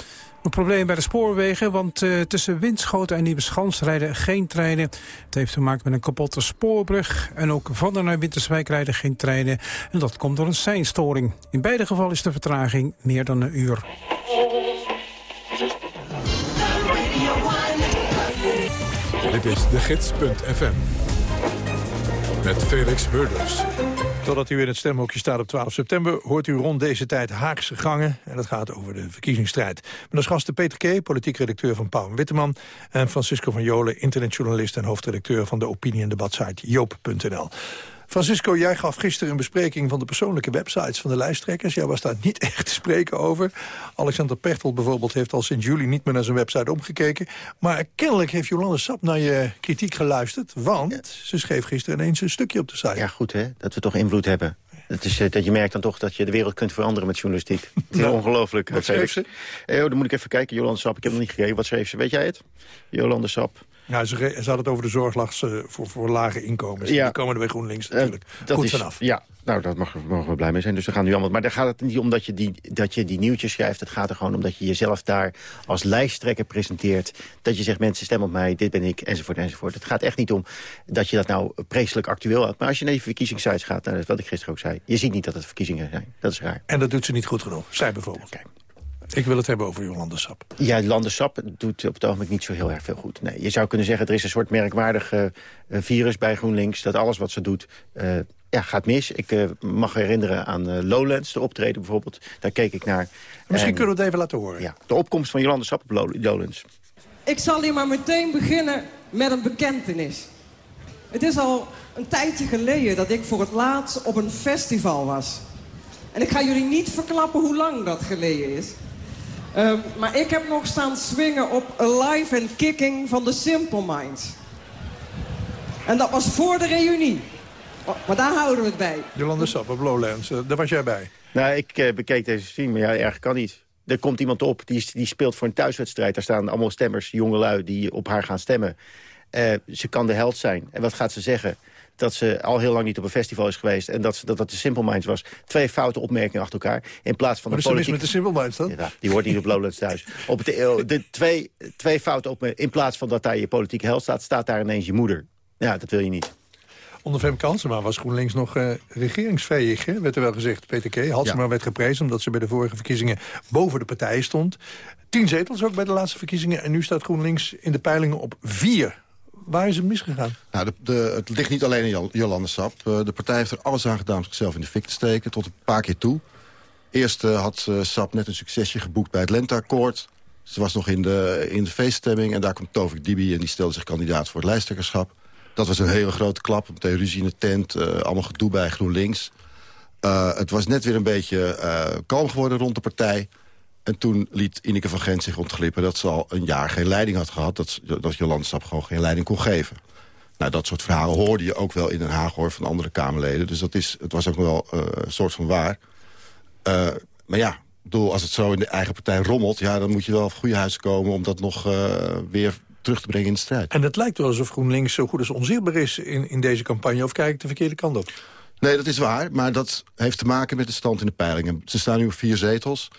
Een probleem bij de spoorwegen, want uh, tussen Winschoten en Nieuweschans rijden geen treinen. Het heeft te maken met een kapotte spoorbrug. En ook van der naar Winterswijk rijden geen treinen. En dat komt door een seinstoring. In beide gevallen is de vertraging meer dan een uur. Dit is de gids.fm. Met Felix Burders. Totdat u in het stemhokje staat op 12 september... hoort u rond deze tijd Haagse gangen. En dat gaat over de verkiezingsstrijd. Met als gasten Peter K., politiek redacteur van Pauw en Witteman... en Francisco van Jolen, internetjournalist en hoofdredacteur... van de opinie- en debatsite joop.nl. Francisco, jij gaf gisteren een bespreking van de persoonlijke websites van de lijsttrekkers. Jij was daar niet echt te spreken over. Alexander Pechtel bijvoorbeeld heeft al sinds juli niet meer naar zijn website omgekeken. Maar kennelijk heeft Jolande Sap naar je kritiek geluisterd. Want ze schreef gisteren ineens een stukje op de site. Ja, goed hè, dat we toch invloed hebben. Dat, is, eh, dat je merkt dan toch dat je de wereld kunt veranderen met journalistiek. Het is Nou, ongelooflijk. wat schreef ze? Eh, oh, dan moet ik even kijken. Jolande Sap, ik heb nog niet gekeken. Wat schreef ze? Weet jij het? Jolande Sap. Ja, ze, ze had het over de zorglast eh, voor, voor lage inkomens. Ja. Die komen er bij GroenLinks natuurlijk Dat goed is, vanaf. Ja, nou, daar mogen, mogen we blij mee zijn. Dus we gaan nu allemaal. Maar daar gaat het niet om dat je, die, dat je die nieuwtjes schrijft. Het gaat er gewoon om dat je jezelf daar als lijsttrekker presenteert. Dat je zegt, mensen stem op mij, dit ben ik, enzovoort, enzovoort. Het gaat echt niet om dat je dat nou preselijk actueel houdt. Maar als je naar je verkiezingssites gaat, nou, dat is wat ik gisteren ook zei. Je ziet niet dat het verkiezingen zijn. Dat is raar. En dat doet ze niet goed genoeg. Zij bijvoorbeeld. Ik wil het hebben over Jolande Sap. Ja, Landersap doet op het ogenblik niet zo heel erg veel goed. Nee, je zou kunnen zeggen, er is een soort merkwaardig eh, virus bij GroenLinks... dat alles wat ze doet eh, ja, gaat mis. Ik eh, mag herinneren aan eh, Lowlands, de optreden bijvoorbeeld. Daar keek ik naar. Misschien En, kunnen we het even laten horen. Ja, de opkomst van Jolande Sap op Low- Lowlands. Ik zal hier maar meteen beginnen met een bekentenis. Het is al een tijdje geleden dat ik voor het laatst op een festival was. En ik ga jullie niet verklappen hoe lang dat geleden is. Ehm, maar ik heb nog staan swingen op Alive and Kicking van de Simple Minds. En dat was voor de reunie. Oh, Maar daar houden we het bij. Jolande Sap op Lowlands, eh, daar was jij bij. Nou, ik eh, bekeek deze stream, maar ja, erg kan niet. Er komt iemand op, die, die speelt voor een thuiswedstrijd. Daar staan allemaal stemmers, jongelui, die op haar gaan stemmen. Eh, ze kan de held zijn. En wat gaat ze zeggen? Dat ze al heel lang niet op een festival is geweest... en dat ze, dat, dat de Simple Minds was. Twee foute opmerkingen achter elkaar. In plaats van Wat de is er mis politiek... met de Simple Minds dan? Ja, die hoort niet op Lowlands thuis. Op het, eh, de twee, twee fouten opmerkingen. In plaats van dat daar je politieke held staat... staat daar ineens je moeder. Ja, dat wil je niet. Onder Femke Halsema was GroenLinks nog eh regeringsvijig, hè, werd er wel gezegd. Peter K. Halsema werd geprezen omdat ze bij de vorige verkiezingen boven de partijen stond. Tien zetels ook bij de laatste verkiezingen. En nu staat GroenLinks in de peilingen op vier. Waar is het misgegaan? Nou, de, de, het ligt niet alleen in Jol- Jolande Sap. Eh, de partij heeft er alles aan gedaan om zichzelf in de fik te steken. Tot een paar keer toe. Eerst eh, had eh, Sap net een succesje geboekt bij het Lenteakkoord. Ze was nog in de, in de feeststemming. En daar komt Tovik Dibi en die stelde zich kandidaat voor het lijsttrekkerschap. Dat was een hele grote klap. Meteen ruzie in de tent. allemaal gedoe bij GroenLinks. Het was net weer een beetje kalm geworden rond de partij. En toen liet Ineke van Gent zich ontglippen dat ze al een jaar geen leiding had gehad. Dat, dat Jolande Sap gewoon geen leiding kon geven. Nou, dat soort verhalen hoorde je ook wel in Den Haag hoor, van andere Kamerleden. Dus dat is, het was ook wel uh, een soort van waar. Uh, maar ja, bedoel, als het zo in de eigen partij rommelt... Ja, dan moet je wel op goede huis komen om dat nog uh, weer terug te brengen in de strijd. En het lijkt wel alsof GroenLinks zo goed als onzichtbaar is in, in deze campagne. Of kijk ik de verkeerde kant op? Nee, dat is waar. Maar dat heeft te maken met de stand in de peilingen. Ze staan nu op vier zetels.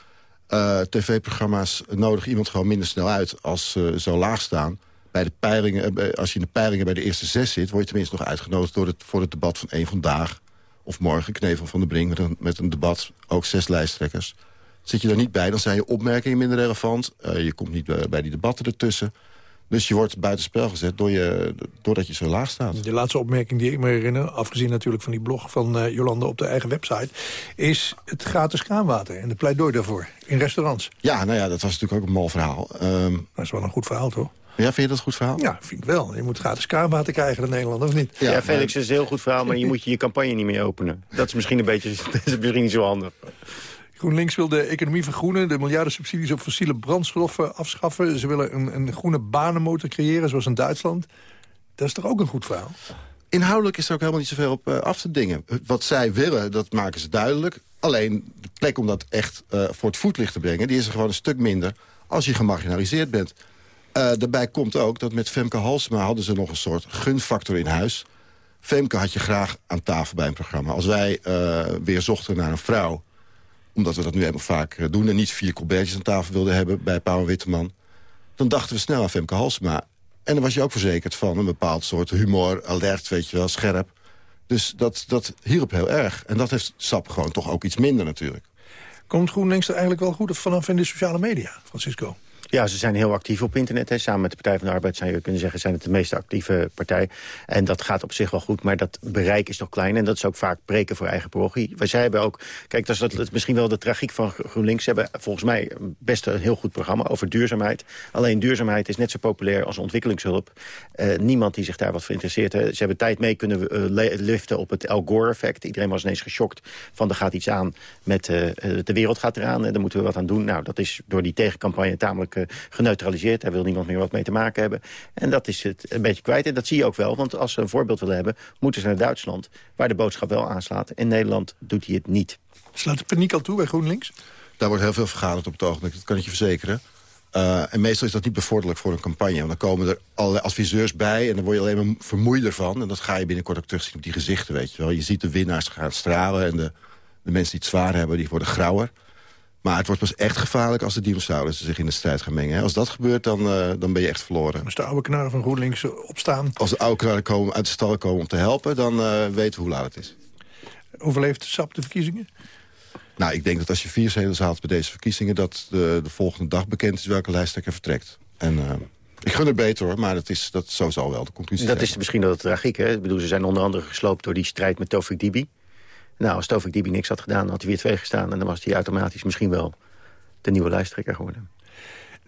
Uh, TV-programma's nodigen iemand gewoon minder snel uit als ze zo laag staan. Bij de peilingen, eh, als je in de peilingen bij de eerste zes zit... word je tenminste nog uitgenodigd het, voor het debat van één vandaag. Of morgen, Knevel van de Brink, met een, met een debat. Ook zes lijsttrekkers. Zit je daar niet bij, dan zijn je opmerkingen minder relevant. Uh, je komt niet bij, bij die debatten ertussen. Dus je wordt buitenspel gezet door je, doordat je zo laag staat. De laatste opmerking die ik me herinner... afgezien natuurlijk van die blog van uh, Jolande op de eigen website... is het gratis kraanwater en de pleidooi daarvoor in restaurants. Ja, nou ja, dat was natuurlijk ook een mal verhaal. Um, dat is wel een goed verhaal, toch? Ja, vind je dat een goed verhaal? Ja, vind ik wel. Je moet gratis kraanwater krijgen in Nederland, of niet? Ja, ja Felix, is een heel goed verhaal, maar je moet je je campagne niet meer openen. Dat is misschien een beetje dat is misschien niet zo handig. GroenLinks wil de economie vergroenen, de miljardensubsidies op fossiele brandstoffen afschaffen. Ze willen een, een groene banenmotor creëren, zoals in Duitsland. Dat is toch ook een goed verhaal? Inhoudelijk is er ook helemaal niet zoveel op uh, af te dingen. Wat zij willen, dat maken ze duidelijk. Alleen de plek om dat echt uh, voor het voetlicht te brengen... die is er gewoon een stuk minder als je gemarginaliseerd bent. Uh, daarbij komt ook dat met Femke Halsema hadden ze nog een soort gunfactor in huis. Femke had je graag aan tafel bij een programma. Als wij weer zochten naar een vrouw omdat we dat nu helemaal vaak eh, doen... en niet vier colbertjes aan tafel wilden hebben bij Pauw Witteman... dan dachten we snel aan Femke Halsema. En dan was je ook verzekerd van een bepaald soort humor, alert, weet je wel, scherp. Dus dat, dat hielp heel erg. En dat heeft SAP gewoon toch ook iets minder natuurlijk. Komt GroenLinks er eigenlijk wel goed vanaf in de sociale media, Francisco? Ja, ze zijn heel actief op internet. Hè. Samen met de Partij van de Arbeid zijn we kunnen zeggen... zijn het de meest actieve partij. En dat gaat op zich wel goed, maar dat bereik is nog klein. En dat is ook vaak preken voor eigen parochie. Wij zij hebben ook... Kijk, dat is, dat is misschien wel de tragiek van GroenLinks. Ze hebben volgens mij best een heel goed programma over duurzaamheid. Alleen duurzaamheid is net zo populair als ontwikkelingshulp. Uh, niemand die zich daar wat voor interesseert. Hè. Ze hebben tijd mee kunnen uh, liften op het El Gore-effect. Iedereen was ineens geschokt van er gaat iets aan met uh, de wereld gaat eraan. En daar moeten we wat aan doen. Nou, dat is door die tegencampagne tamelijk geneutraliseerd. Daar wil niemand meer wat mee te maken hebben. En dat is het een beetje kwijt. En dat zie je ook wel, want als ze een voorbeeld willen hebben... moeten ze naar Duitsland, waar de boodschap wel aanslaat. In Nederland doet hij het niet. Slaat de paniek al toe bij GroenLinks? Daar wordt heel veel vergaderd op het ogenblik, dat kan ik je verzekeren. Uh, en meestal is dat niet bevorderlijk voor een campagne. Want dan komen er allerlei adviseurs bij en dan word je alleen maar vermoeider van. En dat ga je binnenkort ook terugzien op die gezichten, weet je wel. Je ziet de winnaars gaan stralen en de, de mensen die het zwaar hebben, die worden grauwer. Maar het wordt pas echt gevaarlijk als de dinosaurussen zich in de strijd gaan mengen. Als dat gebeurt, dan, uh, dan ben je echt verloren. Als de oude knarren van GroenLinks opstaan... Als de oude knarren komen, uit de stal komen om te helpen... dan uh, weten we hoe laat het is. Overleeft SAP de verkiezingen? Nou, ik denk dat als je vier zetels haalt bij deze verkiezingen... dat de, de volgende dag bekend is welke lijsttrekker vertrekt. En... Uh, ik gun het beter hoor, maar dat is, dat, zo zal wel de conclusie Dat is misschien wel de tragiek. Hè? Ik bedoel, ze zijn onder andere gesloopt door die strijd met Tofik Dibi. Nou, als Tofik Dibi niks had gedaan, had hij weer twee gestaan... en dan was hij automatisch misschien wel de nieuwe lijsttrekker geworden.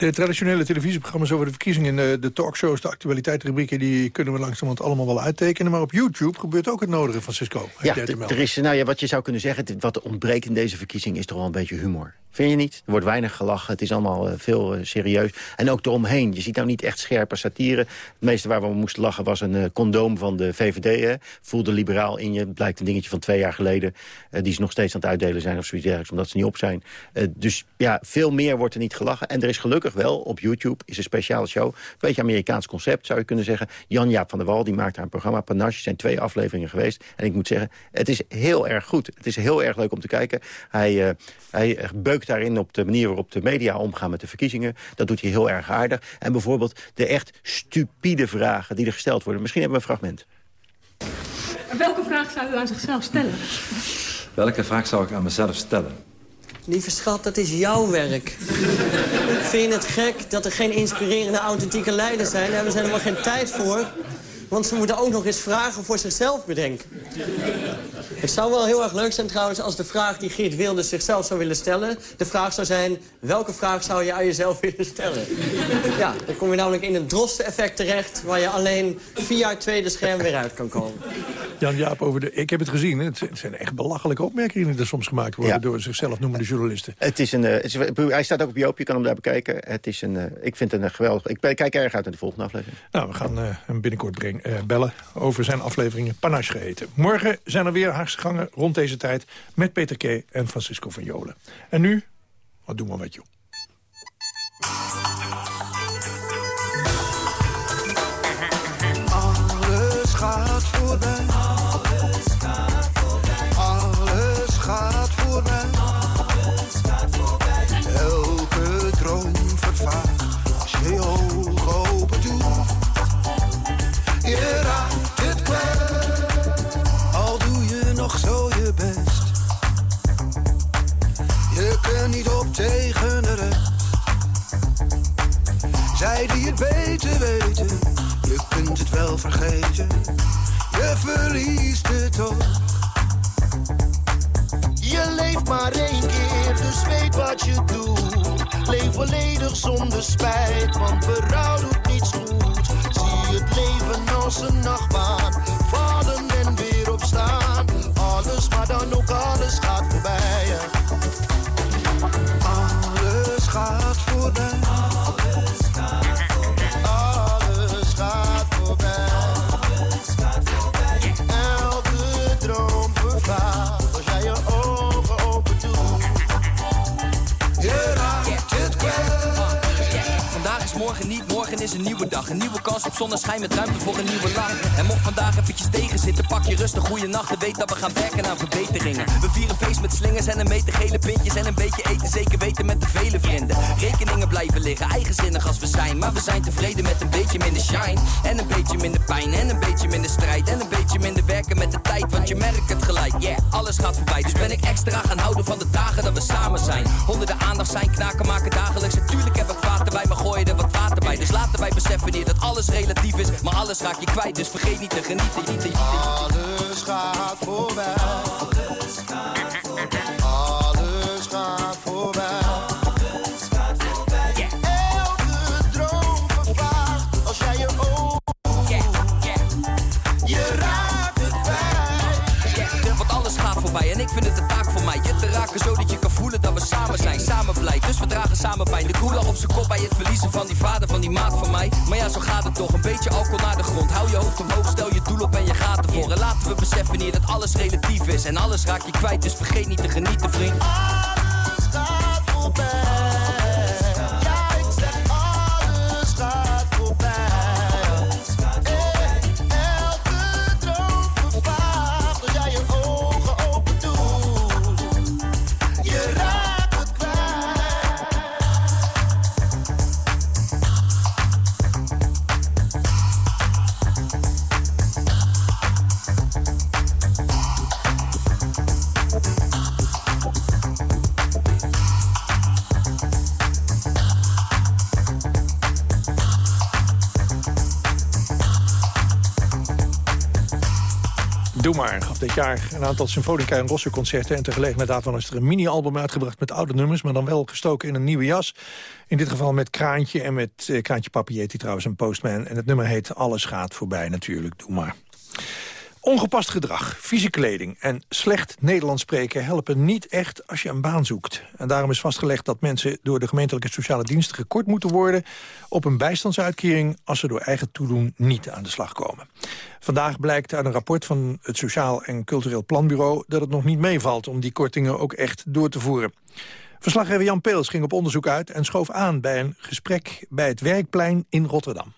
De traditionele televisieprogramma's over de verkiezingen... de, de talkshows, de actualiteitsrubrieken... die kunnen we langzamerhand allemaal wel uittekenen. Maar op YouTube gebeurt ook het nodige, Francisco. Ja, er is, nou ja, wat je zou kunnen zeggen... wat ontbreekt in deze verkiezing is toch wel een beetje humor. Vind je niet? Er wordt weinig gelachen. Het is allemaal uh, veel uh, serieus. En ook eromheen. Je ziet nou niet echt scherpe satire. Het meeste waar we moesten lachen was een condoom van de VVD. Hè. Voelde liberaal in je. Blijkt een dingetje van twee jaar geleden. die ze nog steeds aan het uitdelen zijn of zoiets dergelijks. Omdat ze niet op zijn. dus ja, veel meer wordt er niet gelachen. En er is gelukkig wel op YouTube. Is een speciale show. Een beetje Amerikaans concept zou je kunnen zeggen. Jan-Jaap van der Wal die maakt daar een programma. Panache. Er zijn twee afleveringen geweest. En ik moet zeggen, het is heel erg goed. Het is heel erg leuk om te kijken. Hij, hij beukt daarin op de manier waarop de media omgaan met de verkiezingen. Dat doet hij heel erg aardig. En bijvoorbeeld de echt stupide vragen die er gesteld worden. Misschien hebben we een fragment. Welke vraag zou u aan zichzelf stellen? Welke vraag zou ik aan mezelf stellen? Lieve schat, dat is jouw werk. Vind het gek dat er geen inspirerende, authentieke leiders zijn? Daar hebben ze helemaal geen tijd voor. Want ze moeten ook nog eens vragen voor zichzelf bedenken. Het zou wel heel erg leuk zijn trouwens als de vraag die Geert Wilders zichzelf zou willen stellen... de vraag zou zijn, welke vraag zou je aan jezelf willen stellen? Ja, dan kom je namelijk in een droste-effect terecht... waar je alleen via het tweede scherm weer uit kan komen. Jan-Jaap, over de... Ik heb het gezien. Het zijn echt belachelijke opmerkingen die er soms gemaakt worden... Ja. door zichzelf noemende journalisten. Het is een, eh, het is- hij staat ook op Joop, je kan hem daar bekijken. Het is een, eh, ik vind het een geweldig... Ik kijk erg uit naar de volgende aflevering. Nou, we gaan eh, hem binnenkort eh, bellen over zijn afleveringen Panache geheten. Morgen zijn er weer Haagse gangen rond deze tijd... met Peter K. en Francisco van Jolen. En nu, wat doen we met je? Alles gaat voorbij. Alles gaat voorbij. Alles gaat voorbij. Elke droom vervaagt je best. Je kunt niet op tegen de rest. Zij die het beter weten, je kunt het wel vergeten. Je verliest het toch. Je leeft maar één keer, dus weet wat je doet. Leef volledig zonder spijt, want berouw doet niets goed. Zie het leven als een nachtbaan, Dan ook alles gaat voorbij. Alles gaat voorbij. Een nieuwe dag. Een nieuwe kans op zonneschijn met ruimte voor een nieuwe lach. En mocht vandaag eventjes tegenzitten, pak je rustig goede nacht. En weet dat we gaan werken aan verbeteringen. We vieren feest met slingers en een meter gele pintjes. En een beetje eten, zeker weten met de vele vrienden. Rekeningen blijven liggen, eigenzinnig als we zijn. Maar we zijn tevreden met een beetje minder shine. En een beetje minder pijn, en een beetje minder strijd. En een beetje minder werken met de tijd, want je merkt het gelijk. Yeah, alles gaat voorbij, dus ben ik extra gaan houden van de dagen dat we samen zijn. Honderden aandacht zijn, knaken maken dagelijks. Natuurlijk heb ik vaten bij, maar gooi er wat water laten wij beseffen hier dat alles relatief is. Maar alles raak je kwijt, dus vergeet niet te genieten. Niet te, Alles gaat voorbij. Alles gaat voorbij. Alles gaat voorbij en ik vind het een taak voor mij. Je te raken zodat je kan voelen dat we samen zijn, samen blij. Dus we dragen samen pijn. Zijn kop bij het verliezen van die vader, van die maat van mij. Maar ja, zo gaat het toch. Een beetje alcohol naar de grond. Hou je hoofd omhoog, stel je doel op en je gaat ervoor. En laten we beseffen hier dat alles relatief is. En alles raak je kwijt, dus vergeet niet te genieten, vriend. Doe maar gaf dit jaar een aantal symfonica en rosse concerten. En tegelijkertijd daarvan is er een mini-album uitgebracht met oude nummers... maar dan wel gestoken in een nieuwe jas. In dit geval met Kraantje en met eh, Kraantje Papietti trouwens, een postman. En het nummer heet Alles gaat voorbij natuurlijk, doe maar. Ongepast gedrag, vieze kleding en slecht Nederlands spreken... helpen niet echt als je een baan zoekt. En daarom is vastgelegd dat mensen door de gemeentelijke sociale diensten... gekort moeten worden op een bijstandsuitkering... als ze door eigen toedoen niet aan de slag komen. Vandaag blijkt uit een rapport van het Sociaal en Cultureel Planbureau... dat het nog niet meevalt om die kortingen ook echt door te voeren. Verslaggever Jan Peels ging op onderzoek uit... en schoof aan bij een gesprek bij het Werkplein in Rotterdam.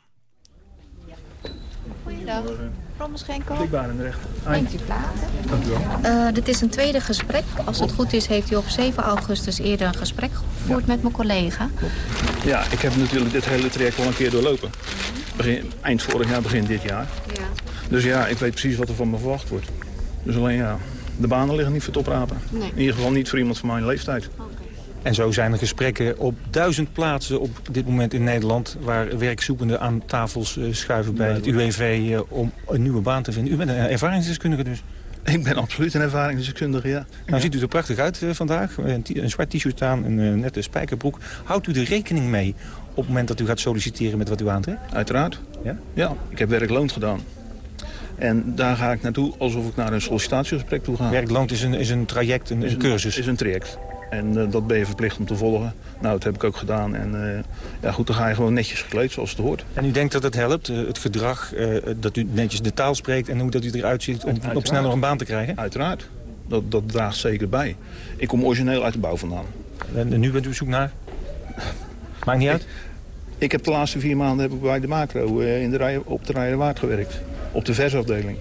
In de rechter. Neemt u platen. Dank u wel. Eh, dit is een tweede gesprek. Als het goed is, heeft u op 7 augustus eerder een gesprek gevoerd met mijn collega. Ja, ik heb natuurlijk dit hele traject al een keer doorlopen. Begin, eind vorig jaar, begin dit jaar. Ja. Dus ja, ik weet precies wat er van me verwacht wordt. Dus alleen ja, de banen liggen niet voor het oprapen. Nee. In ieder geval niet voor iemand van mijn leeftijd. En zo zijn er gesprekken op duizend plaatsen op dit moment in Nederland... waar werkzoekenden aan tafels eh, schuiven bij het UWV eh, om een nieuwe baan te vinden. U bent een ervaringsdeskundige dus. Ik ben absoluut een ervaringsdeskundige, ja. Nou ziet u er prachtig uit eh, vandaag. Een, zwart t-shirt aan, een nette spijkerbroek. Houdt u er rekening mee op het moment dat u gaat solliciteren met wat u aantrekt? Uiteraard. Ja? Ja, ik heb werkloon gedaan. En daar ga ik naartoe alsof ik naar een sollicitatiegesprek toe ga. Werkloont is een, is een traject, een, is een cursus. Is een traject. En uh, dat ben je verplicht om te volgen. Nou, dat heb ik ook gedaan. En uh, ja, goed, dan ga je gewoon netjes gekleed zoals het hoort. En u denkt dat het helpt, uh, het gedrag, dat u netjes de taal spreekt... en hoe dat u eruit ziet om Uiteraard. op sneller een baan te krijgen? Uiteraard. Dat, dat draagt zeker bij. Ik kom origineel uit de bouw vandaan. En nu bent u op zoek naar? Maakt niet uit? Ik, ik heb de laatste vier maanden heb ik bij de macro in de rij, op de Rijenwaard gewerkt. Op de versafdeling.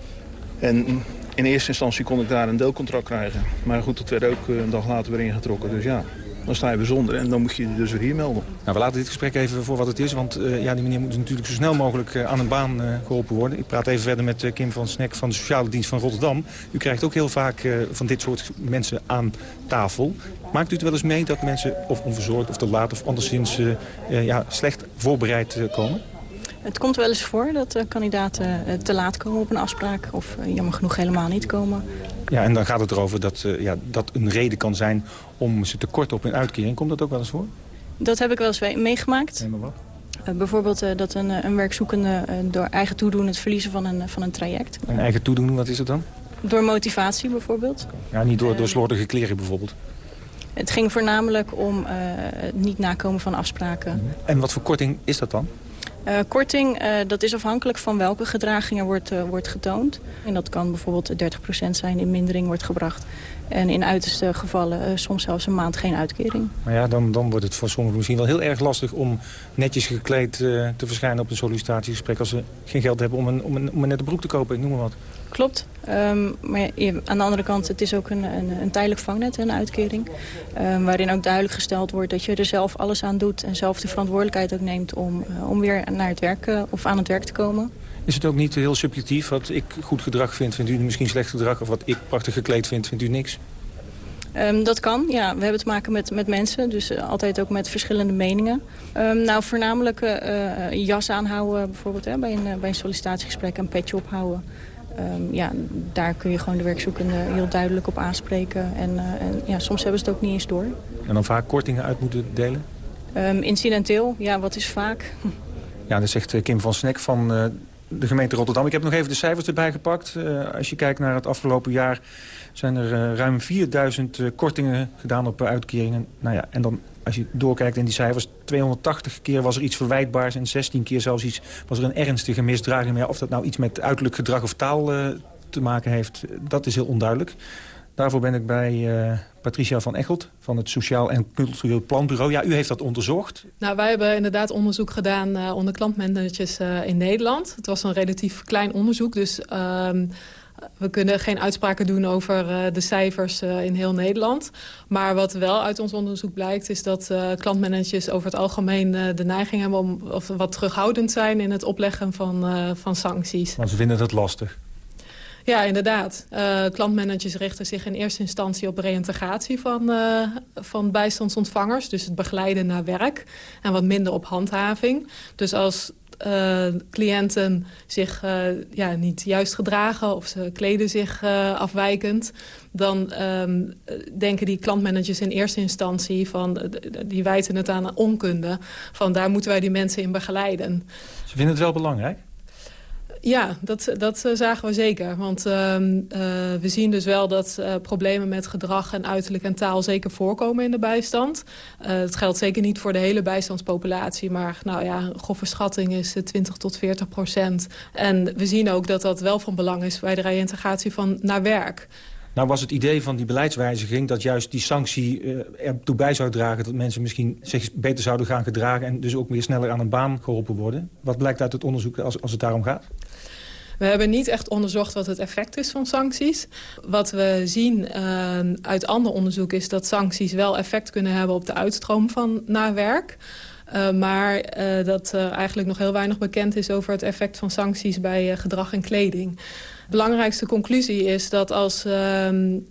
En in eerste instantie kon ik daar een deelcontract krijgen. Maar goed, dat werd ook een dag later weer ingetrokken. Dus ja, dan sta je weer zonder en dan moet je je dus weer hier melden. Nou, we laten dit gesprek even voor wat het is. Want uh, ja, die meneer moet natuurlijk zo snel mogelijk uh, aan een baan uh, geholpen worden. Ik praat even verder met Kim van Snek van de Sociale Dienst van Rotterdam. U krijgt ook heel vaak van dit soort mensen aan tafel. Maakt u het wel eens mee dat mensen of onverzorgd of te laat of anderszins ja, slecht voorbereid komen? Het komt wel eens voor dat uh, kandidaten uh, te laat komen op een afspraak... of uh, jammer genoeg helemaal niet komen. Ja, en dan gaat het erover dat ja, dat een reden kan zijn om ze te korten op hun uitkering. Komt dat ook wel eens voor? Dat heb ik wel eens meegemaakt. Nee, maar wat? bijvoorbeeld dat een, een werkzoekende door eigen toedoen het verliezen van een, van een traject. Een eigen toedoen, wat is het dan? Door motivatie bijvoorbeeld. Ja, niet door, door slordige kleren bijvoorbeeld. Het ging voornamelijk om het niet nakomen van afspraken. En wat voor korting is dat dan? Uh, korting, uh, dat is afhankelijk van welke gedragingen wordt, uh, wordt getoond. En dat kan bijvoorbeeld 30% zijn in mindering wordt gebracht. En in uiterste gevallen soms zelfs een maand geen uitkering. Maar ja, dan, dan wordt het voor sommigen misschien wel heel erg lastig... om netjes gekleed te verschijnen op een sollicitatiegesprek... als ze geen geld hebben om een, om een, om een nette broek te kopen, ik noem maar wat. Klopt. Um, maar aan de andere kant, het is ook een, een, een tijdelijk vangnet, een uitkering. Um, waarin ook duidelijk gesteld wordt dat je er zelf alles aan doet... en zelf de verantwoordelijkheid ook neemt om, uh, om weer naar het werk, of aan het werk te komen. Is het ook niet heel subjectief? Wat ik goed gedrag vind, vindt u misschien slecht gedrag? Of wat ik prachtig gekleed vind, vindt u niks? Um, dat kan, ja. We hebben te maken met, met mensen, dus uh, altijd ook met verschillende meningen. Um, nou, voornamelijk uh, jas aanhouden bijvoorbeeld hè, bij, een, bij een sollicitatiegesprek, een petje ophouden. Um, ja, daar kun je gewoon de werkzoekende heel duidelijk op aanspreken. En, uh, en ja, soms hebben ze het ook niet eens door. En dan vaak kortingen uit moeten delen? Incidenteel, ja, wat is vaak? Ja, dat zegt Kim van Snek van de gemeente Rotterdam. Ik heb nog even de cijfers erbij gepakt. Uh, als je kijkt naar het afgelopen jaar zijn er ruim 4000 kortingen gedaan op uitkeringen. Nou ja, en dan als je doorkijkt in die cijfers, 280 keer was er iets verwijtbaars... en 16 keer zelfs iets, was er een ernstige misdraging. Maar of dat nou iets met uiterlijk gedrag of taal te maken heeft, dat is heel onduidelijk. Daarvoor ben ik bij uh, Patricia van Echelt van het Sociaal en Cultureel Planbureau. Ja, u heeft dat onderzocht. Nou, wij hebben inderdaad onderzoek gedaan uh, onder klantmanagers in Nederland. Het was een relatief klein onderzoek, dus... Uh, we kunnen geen uitspraken doen over uh, de cijfers uh, in heel Nederland. Maar wat wel uit ons onderzoek blijkt... is dat uh, klantmanagers over het algemeen de neiging hebben... om of wat terughoudend zijn in het opleggen van, van sancties. Want ze vinden het lastig. Ja, inderdaad. Uh, klantmanagers richten zich in eerste instantie op reïntegratie van, uh, van bijstandsontvangers. Dus het begeleiden naar werk. En wat minder op handhaving. Dus als uh, cliënten zich ja, niet juist gedragen of ze kleden zich uh, afwijkend... dan um, denken die klantmanagers in eerste instantie van... die wijten het aan onkunde, van daar moeten wij die mensen in begeleiden. Ze vinden het wel belangrijk? Ja, dat, dat uh, zagen we zeker. Want uh, uh, we zien dus wel dat uh, problemen met gedrag en uiterlijk en taal zeker voorkomen in de bijstand. het geldt zeker niet voor de hele bijstandspopulatie, maar nou ja, een grove schatting is 20 tot 40 procent. En we zien ook dat dat wel van belang is bij de reïntegratie van naar werk. Nou was het idee van die beleidswijziging dat juist die sanctie ertoe bij zou dragen... dat mensen misschien zich beter zouden gaan gedragen... en dus ook weer sneller aan een baan geholpen worden. Wat blijkt uit het onderzoek als, als het daarom gaat? We hebben niet echt onderzocht wat het effect is van sancties. Wat we zien uh, uit ander onderzoek is dat sancties wel effect kunnen hebben... op de uitstroom van naar werk... Uh, maar uh, dat uh, eigenlijk nog heel weinig bekend is over het effect van sancties bij gedrag en kleding belangrijkste conclusie is dat als um,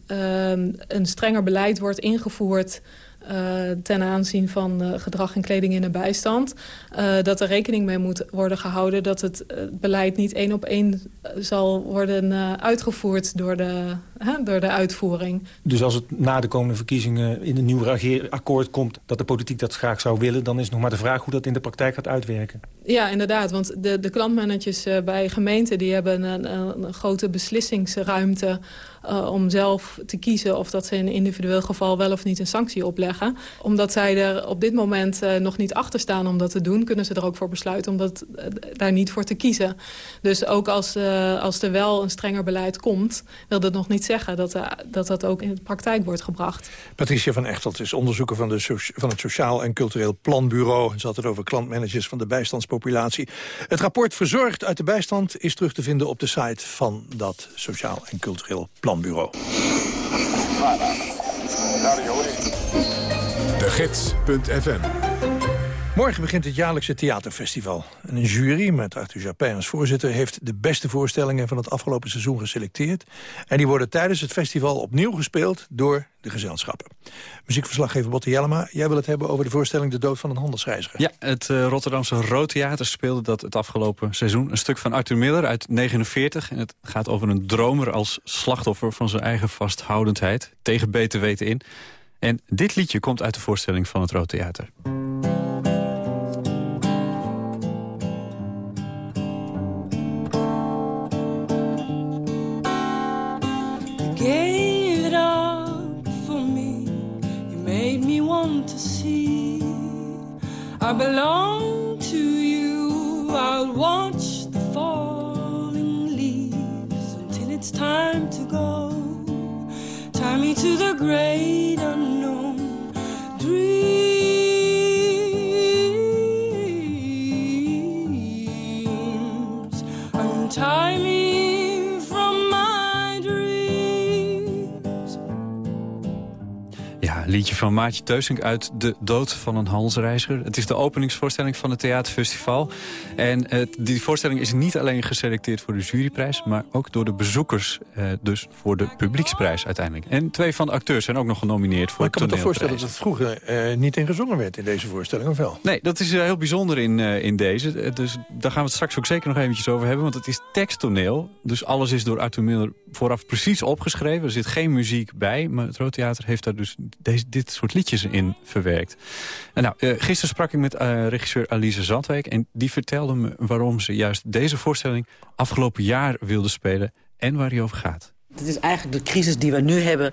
um, een strenger beleid wordt ingevoerd... Uh, ten aanzien van uh, gedrag en kleding in de bijstand... Uh, dat er rekening mee moet worden gehouden... dat het beleid niet één op één zal worden uitgevoerd door de, door de uitvoering. Dus als het na de komende verkiezingen in een nieuw akkoord komt... dat de politiek dat graag zou willen... dan is nog maar de vraag hoe dat in de praktijk gaat uitwerken. Ja, inderdaad. Want de, de klantmanagers uh, bij gemeenten... die hebben een, een, grote beslissingsruimte... Uh, om zelf te kiezen of dat ze in een individueel geval... wel of niet een sanctie opleggen. Omdat zij er op dit moment uh, nog niet achter staan om dat te doen... kunnen ze er ook voor besluiten om dat, daar niet voor te kiezen. Dus ook als, als er wel een strenger beleid komt... wil dat nog niet zeggen dat dat, dat ook in de praktijk wordt gebracht. Patricia van Echtelt is onderzoeker van, de van het Sociaal en Cultureel Planbureau. Ze had het over klantmanagers van de bijstandspopulatie. Het rapport Verzorgd uit de bijstand is terug te vinden op de site van dat Sociaal en Cultureel Planbureau. De Gids.fm Morgen begint het jaarlijkse theaterfestival. En een jury met Arthur Japin als voorzitter... heeft de beste voorstellingen van het afgelopen seizoen geselecteerd. En die worden tijdens het festival opnieuw gespeeld door de gezelschappen. Muziekverslaggever Botte Jellema, jij wil het hebben over de voorstelling De Dood van een Handelsreiziger. Ja, het uh, Rotterdamse Rood Theater speelde dat het afgelopen seizoen. Een stuk van Arthur Miller uit 49. En het gaat over een dromer als slachtoffer van zijn eigen vasthoudendheid. Tegen beter weten in. En dit liedje komt uit de voorstelling van het Rood Theater. To see. I belong to you. I'll watch the falling leaves until it's time to go. Tie me to the great unknown. Liedje van Maartje Teusink uit De Dood van een Halsreiziger. Het is de openingsvoorstelling van het Theaterfestival. En het, die voorstelling is niet alleen geselecteerd voor de juryprijs... maar ook door de bezoekers, eh, dus voor de publieksprijs uiteindelijk. En twee van de acteurs zijn ook nog genomineerd voor Maar ik kan me toch voorstellen dat het vroeger eh, niet in gezongen werd in deze voorstelling, of wel? Nee, dat is eh, heel bijzonder in, eh, in deze. Eh, Dus daar gaan we het straks ook zeker nog eventjes over hebben. Want het is teksttoneel. Dus alles is door Arthur Miller vooraf precies opgeschreven. Er zit geen muziek bij. Maar het Rood Theater heeft daar dus deze, dit soort liedjes in verwerkt. En nou, eh, gisteren sprak ik met eh, regisseur Alice Zandwijk. En die vertelde me waarom ze juist deze voorstelling afgelopen jaar wilde spelen. En waar die over gaat. Het is eigenlijk de crisis die we nu hebben.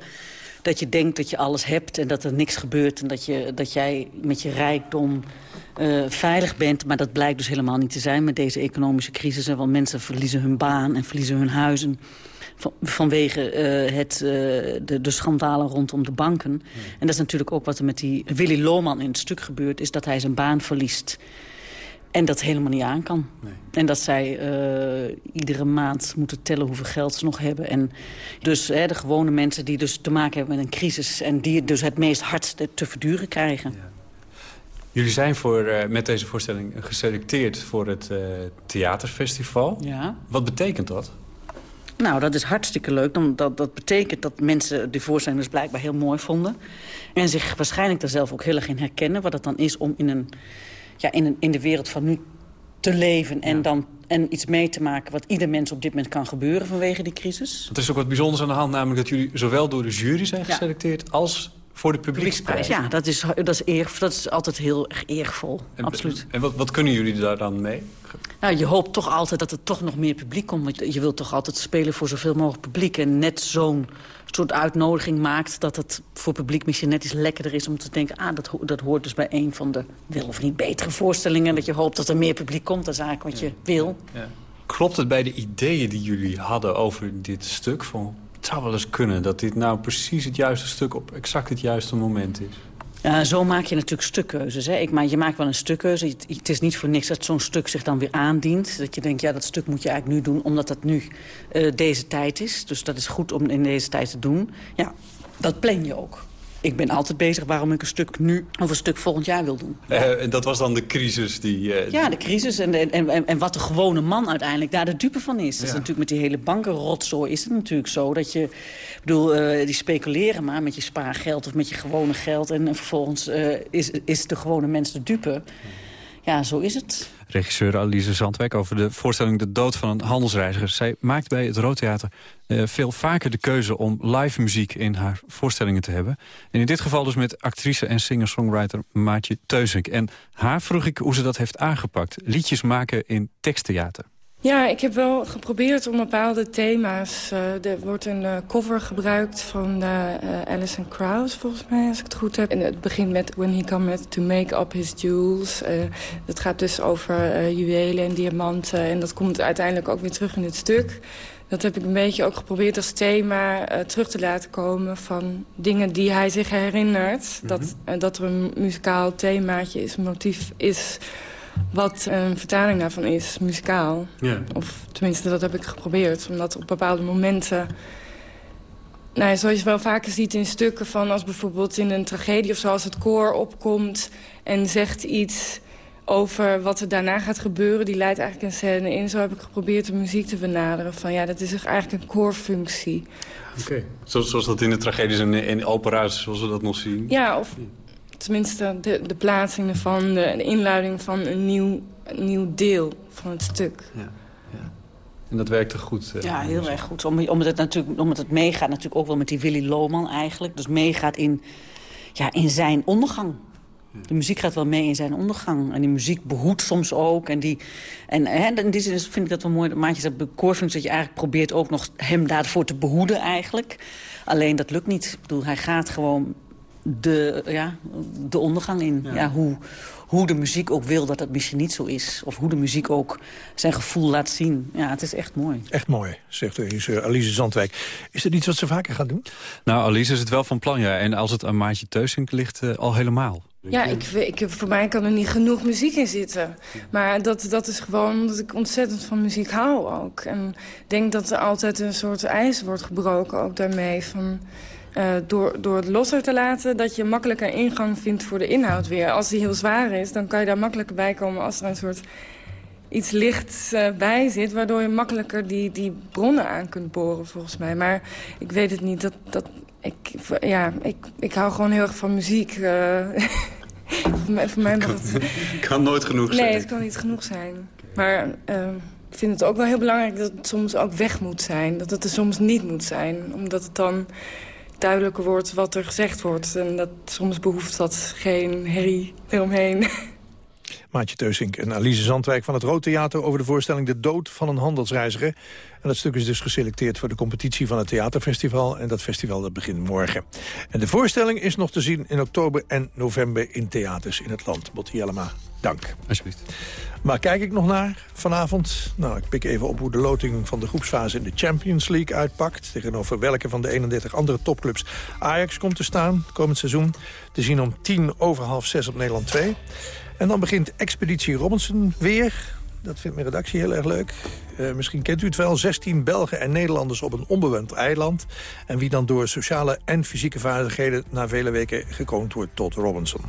Dat je denkt dat je alles hebt en dat er niks gebeurt. En dat, je, dat jij met je rijkdom eh, veilig bent. Maar dat blijkt dus helemaal niet te zijn met deze economische crisis. Want mensen verliezen hun baan en verliezen hun huizen. Van- vanwege eh, het, eh, de, de schandalen rondom de banken. En dat is natuurlijk ook wat er met die Willy Lohman in het stuk gebeurt. Is dat hij zijn baan verliest. En dat helemaal niet aan kan. En dat zij eh, iedere maand moeten tellen hoeveel geld ze nog hebben. En dus hè, de gewone mensen die dus te maken hebben met een crisis... en die het dus het meest hard te verduren krijgen. Jullie zijn voor, met deze voorstelling geselecteerd voor het eh, theaterfestival. Ja. Wat betekent dat? Nou, dat is hartstikke leuk. Dan, dat, dat betekent dat mensen die voorstelling dus blijkbaar heel mooi vonden. En zich waarschijnlijk daar zelf ook heel erg in herkennen. Wat het dan is om in, een, ja, in, een, in de wereld van nu te leven. En, dan, en iets mee te maken wat ieder mens op dit moment kan gebeuren vanwege die crisis. Er is ook wat bijzonders aan de hand, namelijk dat jullie zowel door de jury zijn Ja. geselecteerd als voor de publieksprijs. Ja, dat is, dat, is eer, dat is altijd heel erg eervol. En- Absoluut. En wat, wat kunnen jullie daar dan mee? Nou, je hoopt toch altijd dat er toch nog meer publiek komt. Want je- wilt toch altijd spelen voor zoveel mogelijk publiek. En net zo'n soort uitnodiging maakt dat het voor publiek misschien net iets lekkerder is... om te denken, ah, dat, ho- dat hoort dus bij een van de wel of niet betere voorstellingen. Dat je hoopt dat er meer publiek komt. Dat is eigenlijk wat je wil. Klopt het bij de ideeën die jullie hadden over dit stuk? Van, het zou wel eens kunnen dat dit nou precies het juiste stuk op exact het juiste moment is. Zo maak je natuurlijk stukkeuzes. Hè. Ik, maar je maakt wel een stukkeuze. Het, het is niet voor niks dat zo'n stuk zich dan weer aandient. Dat je denkt, ja, dat stuk moet je eigenlijk nu doen... omdat dat nu eh, deze tijd is. Dus dat is goed om in deze tijd te doen. Ja, dat plan je ook. Ik ben altijd bezig waarom ik een stuk nu... of een stuk volgend jaar wil doen. Eh, en dat was dan de crisis die... eh, Ja, de crisis en, en, en, en wat de gewone man uiteindelijk daar de dupe van is. Dat is natuurlijk met die hele bankenrotzooi is het natuurlijk zo. Dat je, ik bedoel, eh, die speculeren maar met je spaargeld of met je gewone geld. En, vervolgens is, is de gewone mens de dupe. Ja, zo is het. Regisseur Alice Zandwijk over de voorstelling De Dood van een Handelsreiziger. Zij maakt bij het Roodtheater uh, veel vaker de keuze om live muziek in haar voorstellingen te hebben. En in dit geval dus met actrice en singer-songwriter Maatje Teuzink. En haar vroeg ik hoe ze dat heeft aangepakt. Liedjes maken in teksttheater. Ja, ik heb wel geprobeerd om bepaalde thema's... Uh, er wordt een uh, cover gebruikt van uh, Alison Krauss, volgens mij, als ik het goed heb. En het begint met When he comes to make up his jewels. dat gaat dus over juwelen en diamanten. En dat komt uiteindelijk ook weer terug in het stuk. Dat heb ik een beetje ook geprobeerd als thema terug te laten komen... van dingen die hij zich herinnert. Mm -hmm. dat, dat er een muzikaal themaatje is, een motief is wat een vertaling daarvan is, muzikaal. Ja. Of tenminste, dat heb ik geprobeerd. Omdat op bepaalde momenten... Nou, zoals je wel vaker ziet in stukken van... als bijvoorbeeld in een tragedie of zo... als het koor opkomt en zegt iets over wat er daarna gaat gebeuren. Die leidt eigenlijk een scène in. Zo heb ik geprobeerd de muziek te benaderen. Van ja, dat is eigenlijk een koorfunctie. Oké, okay. zoals, zoals dat in de tragedies en in opera's, zoals we dat nog zien? Ja, of tenminste de, de plaatsing ervan, de, de inluiding van een nieuw, een nieuw deel van het stuk. Ja, ja. En dat werkte goed? Uh, ja, heel erg goed. Om, omdat, het natuurlijk, omdat het meegaat natuurlijk ook wel met die Willy Lohman eigenlijk. Dus meegaat in, ja, in zijn ondergang. De muziek gaat wel mee in zijn ondergang. En die muziek behoedt soms ook. En, die, en hè, in die zin vind ik dat wel mooi. Maatjes dat bekoorfunctie dat je eigenlijk probeert ook nog hem daarvoor te behoeden eigenlijk. Alleen dat lukt niet. Ik bedoel, hij gaat gewoon de, ja, de ondergang in. Ja. hoe, hoe de muziek ook wil dat het misschien niet zo is. Of hoe de muziek ook zijn gevoel laat zien. Ja, het is echt mooi. Echt mooi, zegt de regisseur Alice Zandwijk. Is dat iets wat ze vaker gaat doen? Nou, Alice is het wel van plan, ja. En als het aan Maatje Teusink ligt, uh, al helemaal. Ja, ik, ik, voor mij kan er niet genoeg muziek in zitten. Maar dat, dat is gewoon omdat ik ontzettend van muziek hou ook. En ik denk dat er altijd een soort ijs wordt gebroken ook daarmee. Van, uh, door, door het losser te laten... dat je makkelijker ingang vindt voor de inhoud weer. Als die heel zwaar is, dan kan je daar makkelijker bij komen... als er een soort iets lichts uh, bij zit... waardoor je makkelijker die, die bronnen aan kunt boren, volgens mij. Maar ik weet het niet. Dat, dat, ik, ja, ik, ik hou gewoon heel erg van muziek. Uh, voor mij, voor mij kan, het... kan nooit genoeg zijn. Nee, het kan niet genoeg zijn. Maar ik vind het ook wel heel belangrijk dat het soms ook weg moet zijn. Dat het er soms niet moet zijn. Omdat het dan duidelijker wordt wat er gezegd wordt. En dat soms behoeft dat geen herrie eromheen. Maatje Teusink en Alice Zandwijk van het Rood Theater... over de voorstelling De Dood van een Handelsreiziger. En dat stuk is dus geselecteerd voor de competitie van het Theaterfestival. En dat festival dat begint morgen. En de voorstelling is nog te zien in oktober en november in theaters in het land. Botti Jellema, dank. Alsjeblieft. Maar kijk ik nog naar vanavond? Nou, ik pik even op hoe de loting van de groepsfase in de Champions League uitpakt. Tegenover welke van de 31 andere topclubs Ajax komt te staan komend seizoen. Te zien om tien over half zes op Nederland 2. En dan begint Expeditie Robinson weer. Dat vindt mijn redactie heel erg leuk. Uh, misschien kent u het wel. 16 Belgen en Nederlanders op een onbewoond eiland. En wie dan door sociale en fysieke vaardigheden... na vele weken gekroond wordt tot Robinson.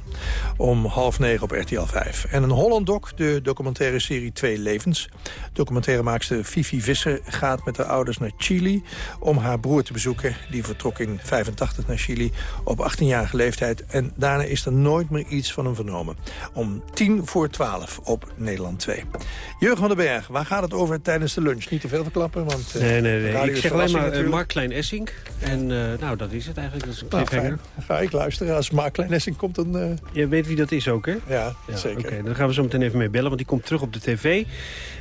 Om half negen op RTL 5. En een Holland de documentaire serie Twee Levens. Documentairemaakster Fifi Visser gaat met haar ouders naar Chili... om haar broer te bezoeken. Die vertrok in 85 naar Chili op 18-jarige leeftijd. En daarna is er nooit meer iets van hem vernomen. Om tien voor twaalf op Nederland 2. Jurgen van den Berg, waar gaat het over tijdens tijdens de lunch. Niet te veel verklappen, want... Uh, nee, nee, nee. Ik zeg alleen maar uh, Mark Klein-Essink. En uh, nou, dat is het eigenlijk. Dat is een cliffhanger. Nou, ga ik luisteren. Als Mark Klein-Essink komt, dan... Je weet wie dat is ook, hè? Ja, ja zeker. Oké, okay, dan gaan we zo meteen even mee bellen, want die komt terug op de tv.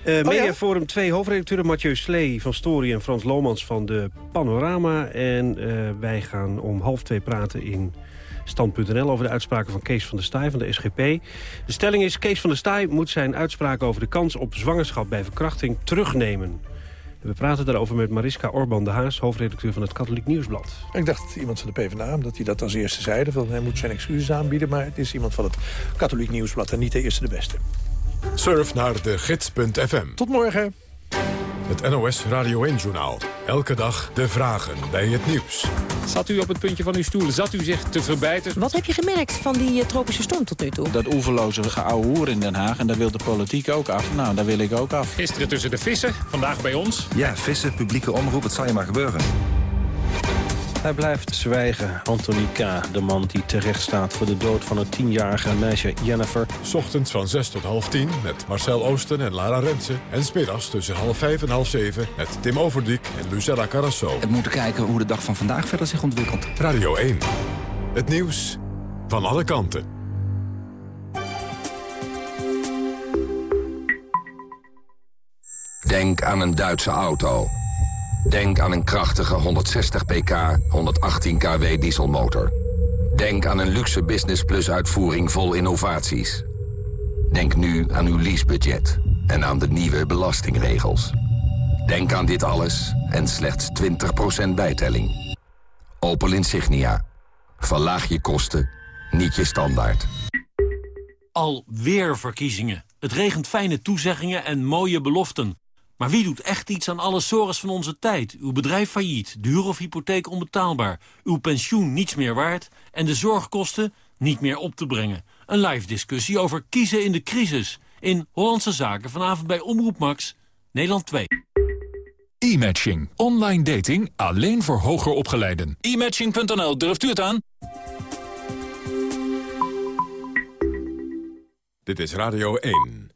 Uh, oh, Mediaforum 2 hoofdredacteuren Mathieu Slee van Story en Frans Lomans van de Panorama. En wij gaan om half twee praten in Stand.nl over de uitspraken van Kees van der Staaij van de SGP. De stelling is, Kees van der Staaij moet zijn uitspraken over de kans op zwangerschap bij verkrachting terugnemen. We praten daarover met Mariska Orban de Haas, hoofdredacteur van het Katholiek Nieuwsblad. Ik dacht iemand van de PvdA, dat hij dat als eerste zeide. Van hij moet zijn excuses aanbieden, maar het is iemand van het Katholiek Nieuwsblad en niet de eerste de beste. Surf naar de gids.fm. Tot morgen. Het NOS Radio 1-journaal. Elke dag de vragen bij het nieuws. Zat u op het puntje van uw stoel? Zat u zich te verbijten? Wat heb je gemerkt van die uh, tropische storm tot nu toe? Dat oeverloze geouwehoer in Den Haag. En daar wil de politiek ook af. Nou, daar wil ik ook af. Gisteren tussen de vissen, vandaag bij ons. Ja, vissen, publieke omroep, het zal je maar gebeuren. Hij blijft zwijgen. Anthony K., de man die terecht staat voor de dood van het tienjarige meisje Jennifer. Ochtends van 6 tot half 10 met Marcel Oosten en Lara Rensen. En smiddags tussen half 5 en half 7 met Tim Overdiek en Lucella Carrasso. We moeten kijken hoe de dag van vandaag verder zich ontwikkelt. Radio 1. Het nieuws van alle kanten. Denk aan een Duitse auto. Denk aan een krachtige 160 pk, 118 kW dieselmotor. Denk aan een luxe Business Plus uitvoering vol innovaties. Denk nu aan uw leasebudget en aan de nieuwe belastingregels. Denk aan dit alles en slechts 20% bijtelling. Opel Insignia. Verlaag je kosten, niet je standaard. Alweer verkiezingen. Het regent fijne toezeggingen en mooie beloften. Maar wie doet echt iets aan alle sores van onze tijd? Uw bedrijf failliet, de huur of hypotheek onbetaalbaar... uw pensioen niets meer waard en de zorgkosten niet meer op te brengen. Een live discussie over kiezen in de crisis. In Hollandse Zaken vanavond bij Omroep Max, Nederland 2. E-matching. Online dating alleen voor hoger opgeleiden. E-matching.nl, durft u het aan? Dit is Radio 1.